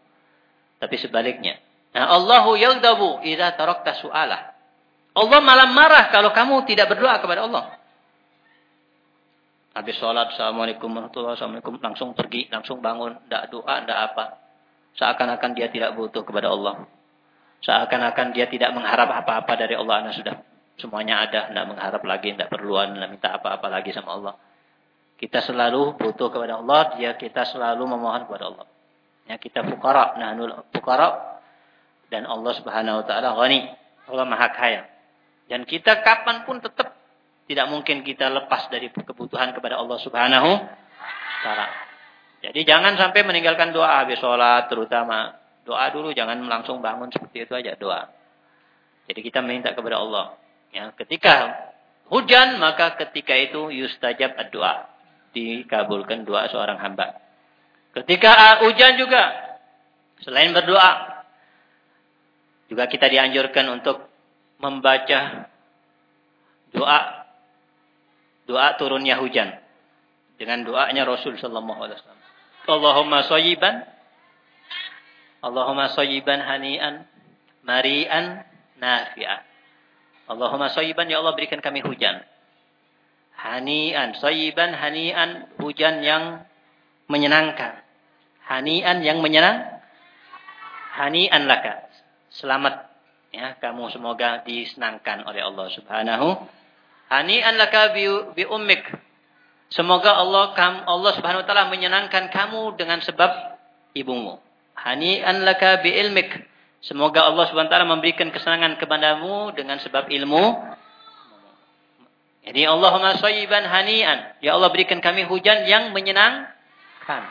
Tapi sebaliknya, Nah, Allahu yaghdabu idza tarakta su'alah. Allah malah marah kalau kamu tidak berdoa kepada Allah. Habis sholat, Assalamualaikum warahmatullahi wabarakatuh, langsung pergi, langsung bangun, tidak doa, tidak apa. Seakan-akan dia tidak butuh kepada Allah. Seakan-akan dia tidak mengharap apa-apa dari Allah. Nah, sudah semuanya ada, tidak mengharap lagi, tidak perluan, tidak minta apa-apa lagi sama Allah. Kita selalu butuh kepada Allah, dia kita selalu memohon kepada Allah. Ya, kita fukara, nahnul fukara dan Allah Subhanahu wa taala ghani. Allah Maha Kaya. Dan kita kapan pun tetap tidak mungkin kita lepas dari kebutuhan kepada Allah Subhanahu taala. Jadi jangan sampai meninggalkan doa habis sholat terutama. Doa dulu jangan langsung bangun seperti itu aja doa. Jadi kita minta kepada Allah. Ya, ketika hujan maka ketika itu yustajab doa dikabulkan doa seorang hamba. Ketika hujan juga, selain berdoa, juga kita dianjurkan untuk membaca doa doa turunnya hujan dengan doanya Rasul sallallahu alaihi wasallam. Allahumma sayyiban Allahumma sayyiban hani'an mari'an nafi'an. Allahumma sayyiban ya Allah berikan kami hujan Hanian, soyiban hanian, hujan yang menyenangkan. Hanian yang menyenang. Hanian laka. Selamat ya kamu semoga disenangkan oleh Allah Subhanahu. Hanian laka bi, bi ummik. Semoga Allah Allah Subhanahu wa taala menyenangkan kamu dengan sebab ibumu. Hanian laka bi ilmik. Semoga Allah Subhanahu wa taala memberikan kesenangan kepadamu dengan sebab ilmu jadi Allahumma sayyiban hani'an. Ya Allah berikan kami hujan yang menyenangkan.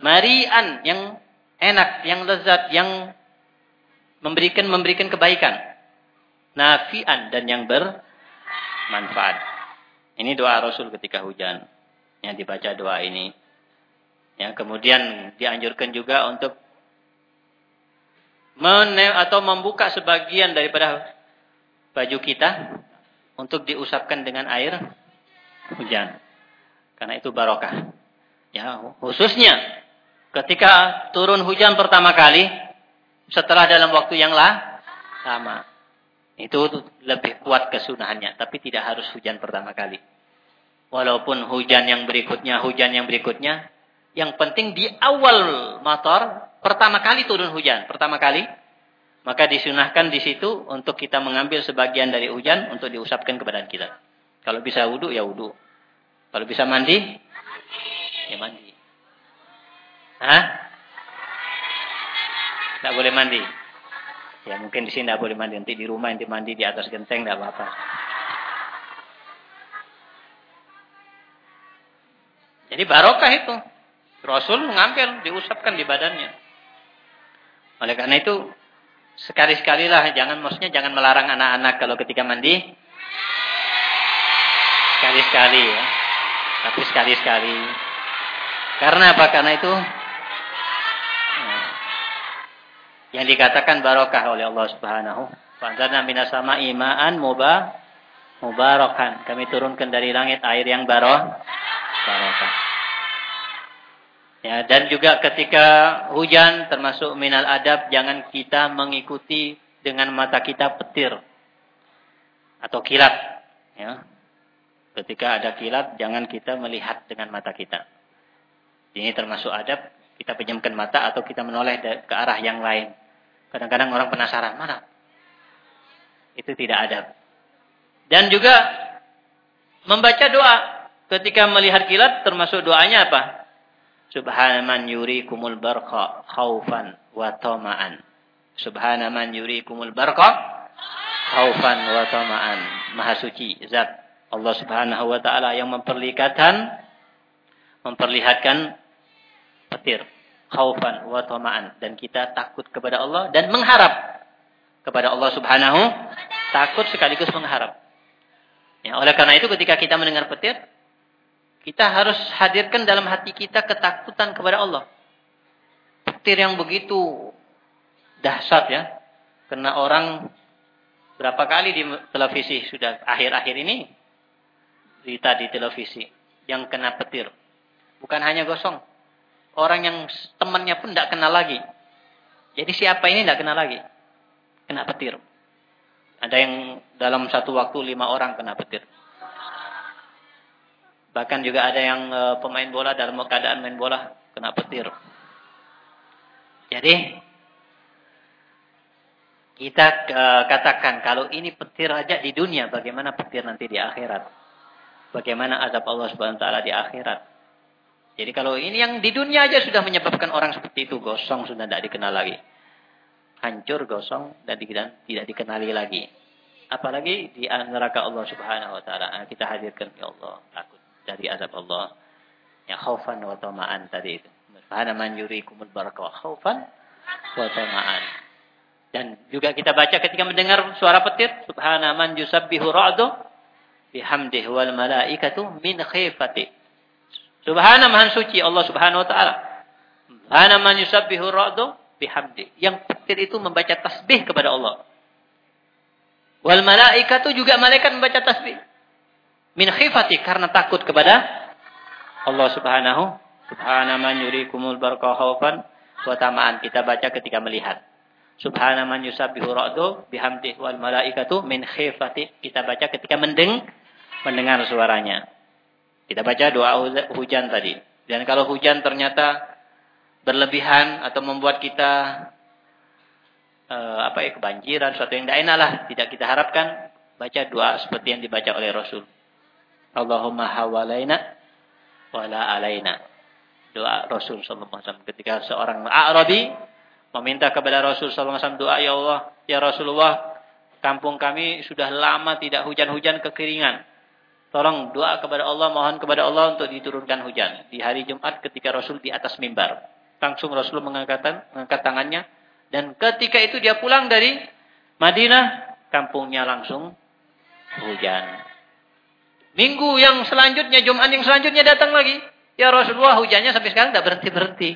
Marian yang enak, yang lezat, yang memberikan memberikan kebaikan. Nafian dan yang bermanfaat. Ini doa Rasul ketika hujan. Yang dibaca doa ini. Ya, kemudian dianjurkan juga untuk atau membuka sebagian daripada baju kita untuk diusapkan dengan air hujan. Karena itu barokah. Ya, khususnya ketika turun hujan pertama kali setelah dalam waktu yang lah, lama. Itu lebih kuat kesunahannya, tapi tidak harus hujan pertama kali. Walaupun hujan yang berikutnya, hujan yang berikutnya, yang penting di awal motor pertama kali turun hujan, pertama kali maka disunahkan di situ untuk kita mengambil sebagian dari hujan untuk diusapkan ke badan kita. Kalau bisa wudhu ya wudhu. Kalau bisa mandi, ya mandi. Hah? Tidak boleh mandi. Ya mungkin di sini tidak boleh mandi. Nanti di rumah nanti mandi di atas genteng tidak apa-apa. Jadi barokah itu. Rasul mengambil, diusapkan di badannya. Oleh karena itu Sekali-sekalilah, jangan maksudnya jangan melarang anak-anak kalau ketika mandi. Sekali-sekali ya. Tapi sekali-sekali. Karena apa? Karena itu yang dikatakan barokah oleh Allah Subhanahu Fa'anzalna minas sama imaan mubah mubarakan. Kami turunkan dari langit air yang baroh barokah. Ya, dan juga ketika hujan termasuk minal adab jangan kita mengikuti dengan mata kita petir atau kilat ya. Ketika ada kilat jangan kita melihat dengan mata kita. Ini termasuk adab kita pinjamkan mata atau kita menoleh ke arah yang lain. Kadang-kadang orang penasaran, mana? Itu tidak adab. Dan juga membaca doa ketika melihat kilat termasuk doanya apa? Subhana man yurikumul barqa khaufan wa tama'an. Subhana man yurikumul barqa khaufan wa tama'an. Maha suci zat Allah Subhanahu wa taala yang memperlihatkan memperlihatkan petir khaufan wa tama'an dan kita takut kepada Allah dan mengharap kepada Allah Subhanahu takut sekaligus mengharap. Ya, oleh karena itu ketika kita mendengar petir kita harus hadirkan dalam hati kita ketakutan kepada Allah. Petir yang begitu dahsyat ya. Karena orang berapa kali di televisi sudah akhir-akhir ini berita di televisi yang kena petir. Bukan hanya gosong. Orang yang temannya pun tidak kenal lagi. Jadi siapa ini tidak kenal lagi. Kena petir. Ada yang dalam satu waktu lima orang kena petir. Bahkan juga ada yang e, pemain bola dalam keadaan main bola kena petir. Jadi kita e, katakan kalau ini petir aja di dunia, bagaimana petir nanti di akhirat? Bagaimana azab Allah Subhanahu wa taala di akhirat? Jadi kalau ini yang di dunia aja sudah menyebabkan orang seperti itu gosong sudah tidak dikenal lagi. Hancur gosong dan tidak dikenali lagi. Apalagi di neraka Allah Subhanahu wa taala. Nah, kita hadirkan ya Allah takut dari azab Allah. Ya khaufan wa tama'an tadi itu. Subhana man yurikumul barakah khaufan wa tama'an. Dan juga kita baca ketika mendengar suara petir, subhana man yusabbihu ra'du bihamdih wal malaikatu min khifati. Subhana maha suci Allah Subhanahu wa taala. Subhana man yusabbihu ra'du bihamdi. Yang petir itu membaca tasbih kepada Allah. Wal malaikatu juga malaikat membaca tasbih min khifati karena takut kepada Allah Subhanahu Subhana man yurikumul barakah khaufan wa tamaan kita baca ketika melihat. Subhana man yusabbihu ra'du bihamdi wal malaikatu min khifati kita baca ketika mendeng mendengar suaranya. Kita baca doa hujan tadi. Dan kalau hujan ternyata berlebihan atau membuat kita uh, apa ya kebanjiran, suatu yang tidak enak lah, tidak kita harapkan, baca doa seperti yang dibaca oleh Rasul. Allahumma hawalaina wala alaina. Doa Rasul sallallahu ketika seorang Arabi meminta kepada Rasul sallallahu doa ya Allah, ya Rasulullah, kampung kami sudah lama tidak hujan-hujan kekeringan. Tolong doa kepada Allah, mohon kepada Allah untuk diturunkan hujan. Di hari Jumat ketika Rasul di atas mimbar. Langsung Rasul mengangkat, mengangkat tangannya. Dan ketika itu dia pulang dari Madinah, kampungnya langsung hujan. Minggu yang selanjutnya, Jumat yang selanjutnya datang lagi. Ya Rasulullah hujannya sampai sekarang tidak berhenti-berhenti.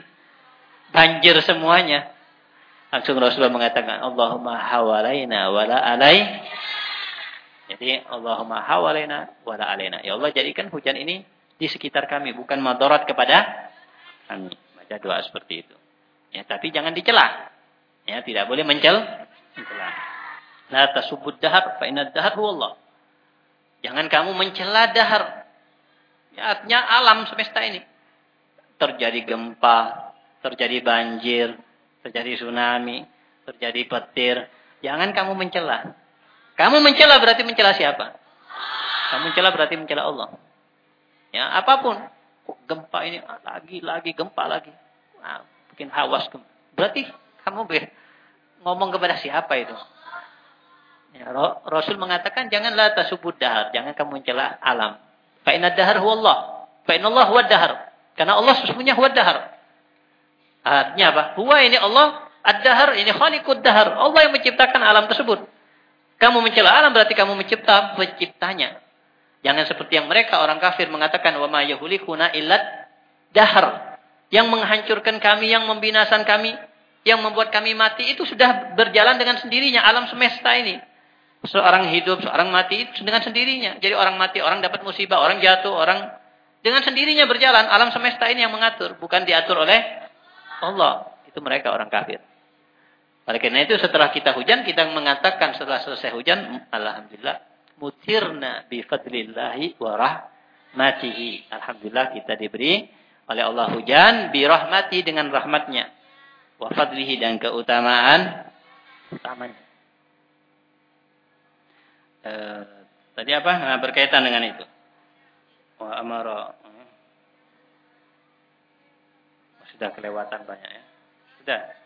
Banjir semuanya. Langsung Rasulullah mengatakan, Allahumma hawalaina wala alai. Jadi, Allahumma hawalaina wala alaina. Ya Allah, jadikan hujan ini di sekitar kami. Bukan madarat kepada kami. Baca doa seperti itu. Ya, tapi jangan dicela. Ya, tidak boleh mencel. Mencela. La tasubud dahar, fa inna dahar huwa Allah. Jangan kamu mencela dahar. Ya, artinya alam semesta ini. Terjadi gempa, terjadi banjir, terjadi tsunami, terjadi petir. Jangan kamu mencela. Kamu mencela berarti mencela siapa? Kamu mencela berarti mencela Allah. Ya, apa pun. Gempa ini lagi, lagi, gempa lagi. Nah, bikin hawas. Berarti kamu ngomong kepada siapa itu? Ya, Rasul mengatakan janganlah tasubud dahar, jangan kamu mencela alam. Fa inna dahar huwa Allah. Fa inna Allah huwa dahar. Karena Allah sesungguhnya huwa dahar. Artinya apa? Huwa ini Allah ad-dahar, ini khaliqud dahar. Allah yang menciptakan alam tersebut. Kamu mencela alam berarti kamu mencipta penciptanya. Jangan seperti yang mereka orang kafir mengatakan wa ma illat dahar. Yang menghancurkan kami, yang membinasan kami, yang membuat kami mati itu sudah berjalan dengan sendirinya alam semesta ini. Seorang hidup, seorang mati itu dengan sendirinya. Jadi orang mati, orang dapat musibah, orang jatuh, orang dengan sendirinya berjalan. Alam semesta ini yang mengatur, bukan diatur oleh Allah. Itu mereka orang kafir. Oleh karena itu setelah kita hujan, kita mengatakan setelah selesai hujan, Alhamdulillah, mutirna bifadlillahi wa rahmatihi. Alhamdulillah kita diberi oleh Allah hujan, birahmati dengan rahmatnya. Wa fadlihi dan keutamaan utamanya. Eh, tadi apa? Nah, berkaitan dengan itu. Wa amara. Sudah kelewatan banyak ya. Sudah.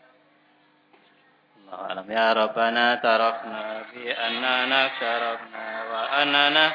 Allah alam ya Rabbana tarafna bi annana karabna wa annana